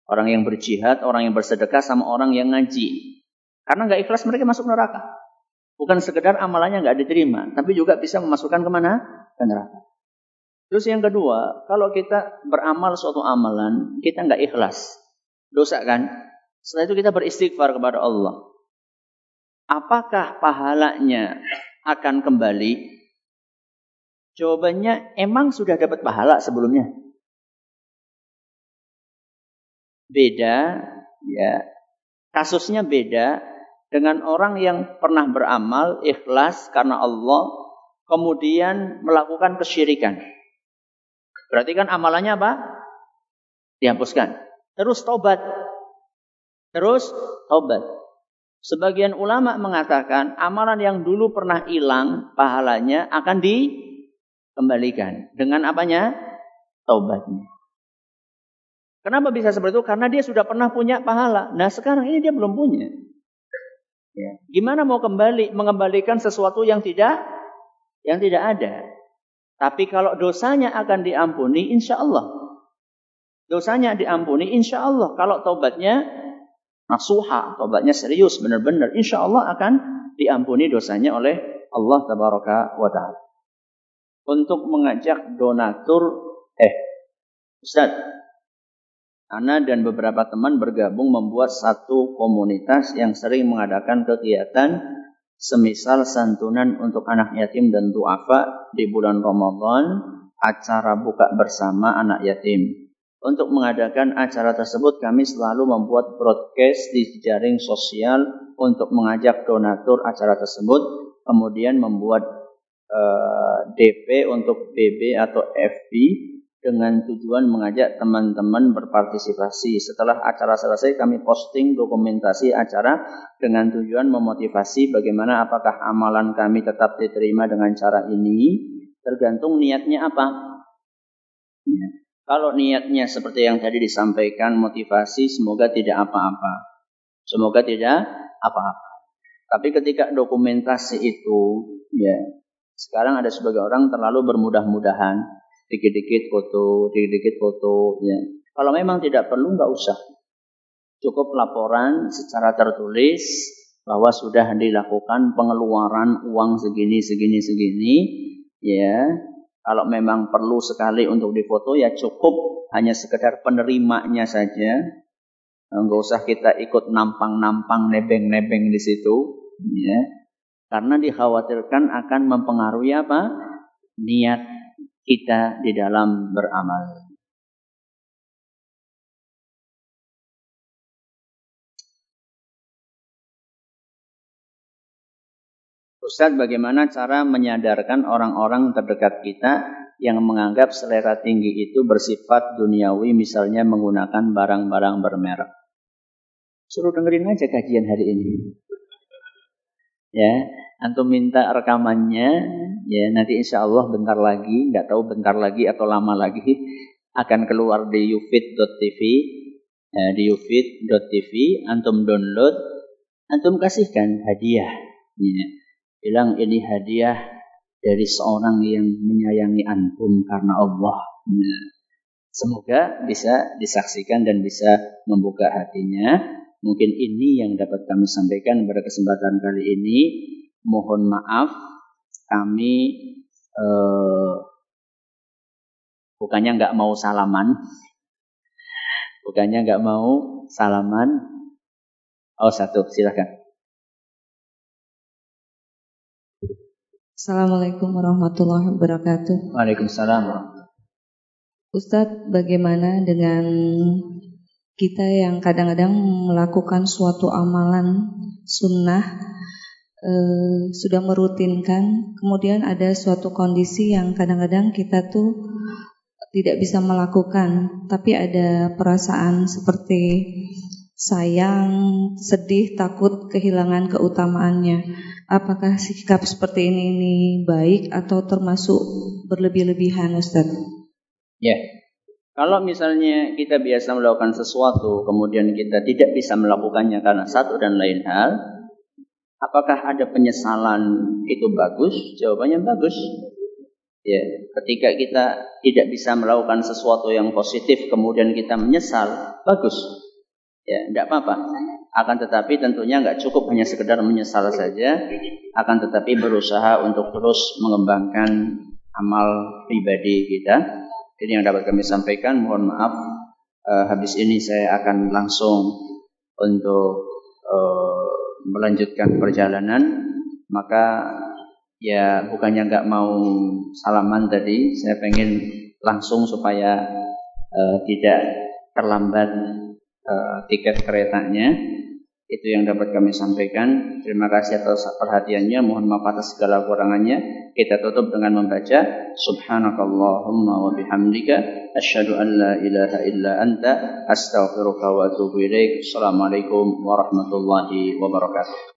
Orang yang berjihad, orang yang bersedekah sama orang yang ngaji. Karena gak ikhlas mereka masuk neraka. Bukan sekedar amalannya gak diterima, tapi juga bisa memasukkan ke mana? Ke neraka. Terus yang kedua, kalau kita beramal suatu amalan, kita nggak ikhlas, dosa kan? Setelah itu kita beristighfar kepada Allah apakah pahalanya akan kembali? Jawabannya emang sudah dapat pahala sebelumnya. Beda, ya. Kasusnya beda dengan orang yang pernah beramal ikhlas karena Allah, kemudian melakukan kesyirikan. Berarti kan amalannya apa? Dihapuskan. Terus tobat. Terus tobat. Sebagian ulama mengatakan amalan yang dulu pernah hilang pahalanya akan dikembalikan dengan apanya? Taubatnya. Kenapa bisa seperti itu? Karena dia sudah pernah punya pahala. Nah sekarang ini dia belum punya. Ya. Gimana mau kembali mengembalikan sesuatu yang tidak yang tidak ada? Tapi kalau dosanya akan diampuni, insya Allah. Dosanya diampuni, insya Allah. Kalau tobatnya nasuha, tobatnya serius, benar-benar, insya Allah akan diampuni dosanya oleh Allah Tabaraka wa Ta'ala. Untuk mengajak donatur, eh, Ustaz, Ana dan beberapa teman bergabung membuat satu komunitas yang sering mengadakan kegiatan semisal santunan untuk anak yatim dan duafa di bulan Ramadan, acara buka bersama anak yatim. Untuk mengadakan acara tersebut kami selalu membuat broadcast di jaring sosial untuk mengajak donatur acara tersebut, kemudian membuat uh, eh, DP untuk BB atau FB dengan tujuan mengajak teman-teman berpartisipasi. Setelah acara selesai kami posting dokumentasi acara dengan tujuan memotivasi bagaimana apakah amalan kami tetap diterima dengan cara ini tergantung niatnya apa. Kalau niatnya seperti yang tadi disampaikan motivasi semoga tidak apa-apa. Semoga tidak apa-apa. Tapi ketika dokumentasi itu ya sekarang ada sebagai orang terlalu bermudah-mudahan dikit-dikit foto, dikit-dikit foto. Ya. Kalau memang tidak perlu nggak usah. Cukup laporan secara tertulis bahwa sudah dilakukan pengeluaran uang segini, segini, segini. Ya, kalau memang perlu sekali untuk difoto ya cukup hanya sekedar penerimanya saja. Enggak usah kita ikut nampang-nampang nebeng-nebeng di situ, ya. Karena dikhawatirkan akan mempengaruhi apa? Niat kita di dalam beramal. Ustadz, bagaimana cara menyadarkan orang-orang terdekat kita yang menganggap selera tinggi itu bersifat duniawi, misalnya menggunakan barang-barang bermerek? Suruh dengerin aja kajian hari ini. Ya, antum minta rekamannya, ya nanti insya Allah bentar lagi, nggak tahu bentar lagi atau lama lagi akan keluar di ufit.tv, ya, di ufit.tv, antum download, antum kasihkan hadiah, ya. Bilang ini hadiah dari seorang yang menyayangi antum karena Allah. Ya. Semoga bisa disaksikan dan bisa membuka hatinya. Mungkin ini yang dapat kami sampaikan pada kesempatan kali ini mohon maaf kami eh, bukannya nggak mau salaman, bukannya nggak mau salaman. Oh satu, silakan. Assalamualaikum warahmatullahi wabarakatuh. Waalaikumsalam. Ustadz, bagaimana dengan kita yang kadang-kadang melakukan suatu amalan sunnah eh, sudah merutinkan, kemudian ada suatu kondisi yang kadang-kadang kita tuh tidak bisa melakukan, tapi ada perasaan seperti sayang, sedih, takut kehilangan keutamaannya. Apakah sikap seperti ini, ini baik atau termasuk berlebih-lebihan, Ustaz? Ya, kalau misalnya kita biasa melakukan sesuatu, kemudian kita tidak bisa melakukannya karena satu dan lain hal, Apakah ada penyesalan itu bagus? Jawabannya bagus. Ya, ketika kita tidak bisa melakukan sesuatu yang positif kemudian kita menyesal, bagus. Ya, tidak apa-apa. Akan tetapi tentunya nggak cukup hanya sekedar menyesal saja, akan tetapi berusaha untuk terus mengembangkan amal pribadi kita. Ini yang dapat kami sampaikan. Mohon maaf, uh, habis ini saya akan langsung untuk uh, melanjutkan perjalanan maka ya bukannya nggak mau salaman tadi saya pengen langsung supaya uh, tidak terlambat uh, tiket keretanya itu yang dapat kami sampaikan. Terima kasih atas perhatiannya. Mohon maaf atas segala kurangannya kita tutup dengan membaca subhanakallahumma wa bihamdika asyhadu an la ilaha illa anta astaghfiruka wa atubu ilaik. Assalamualaikum warahmatullahi wabarakatuh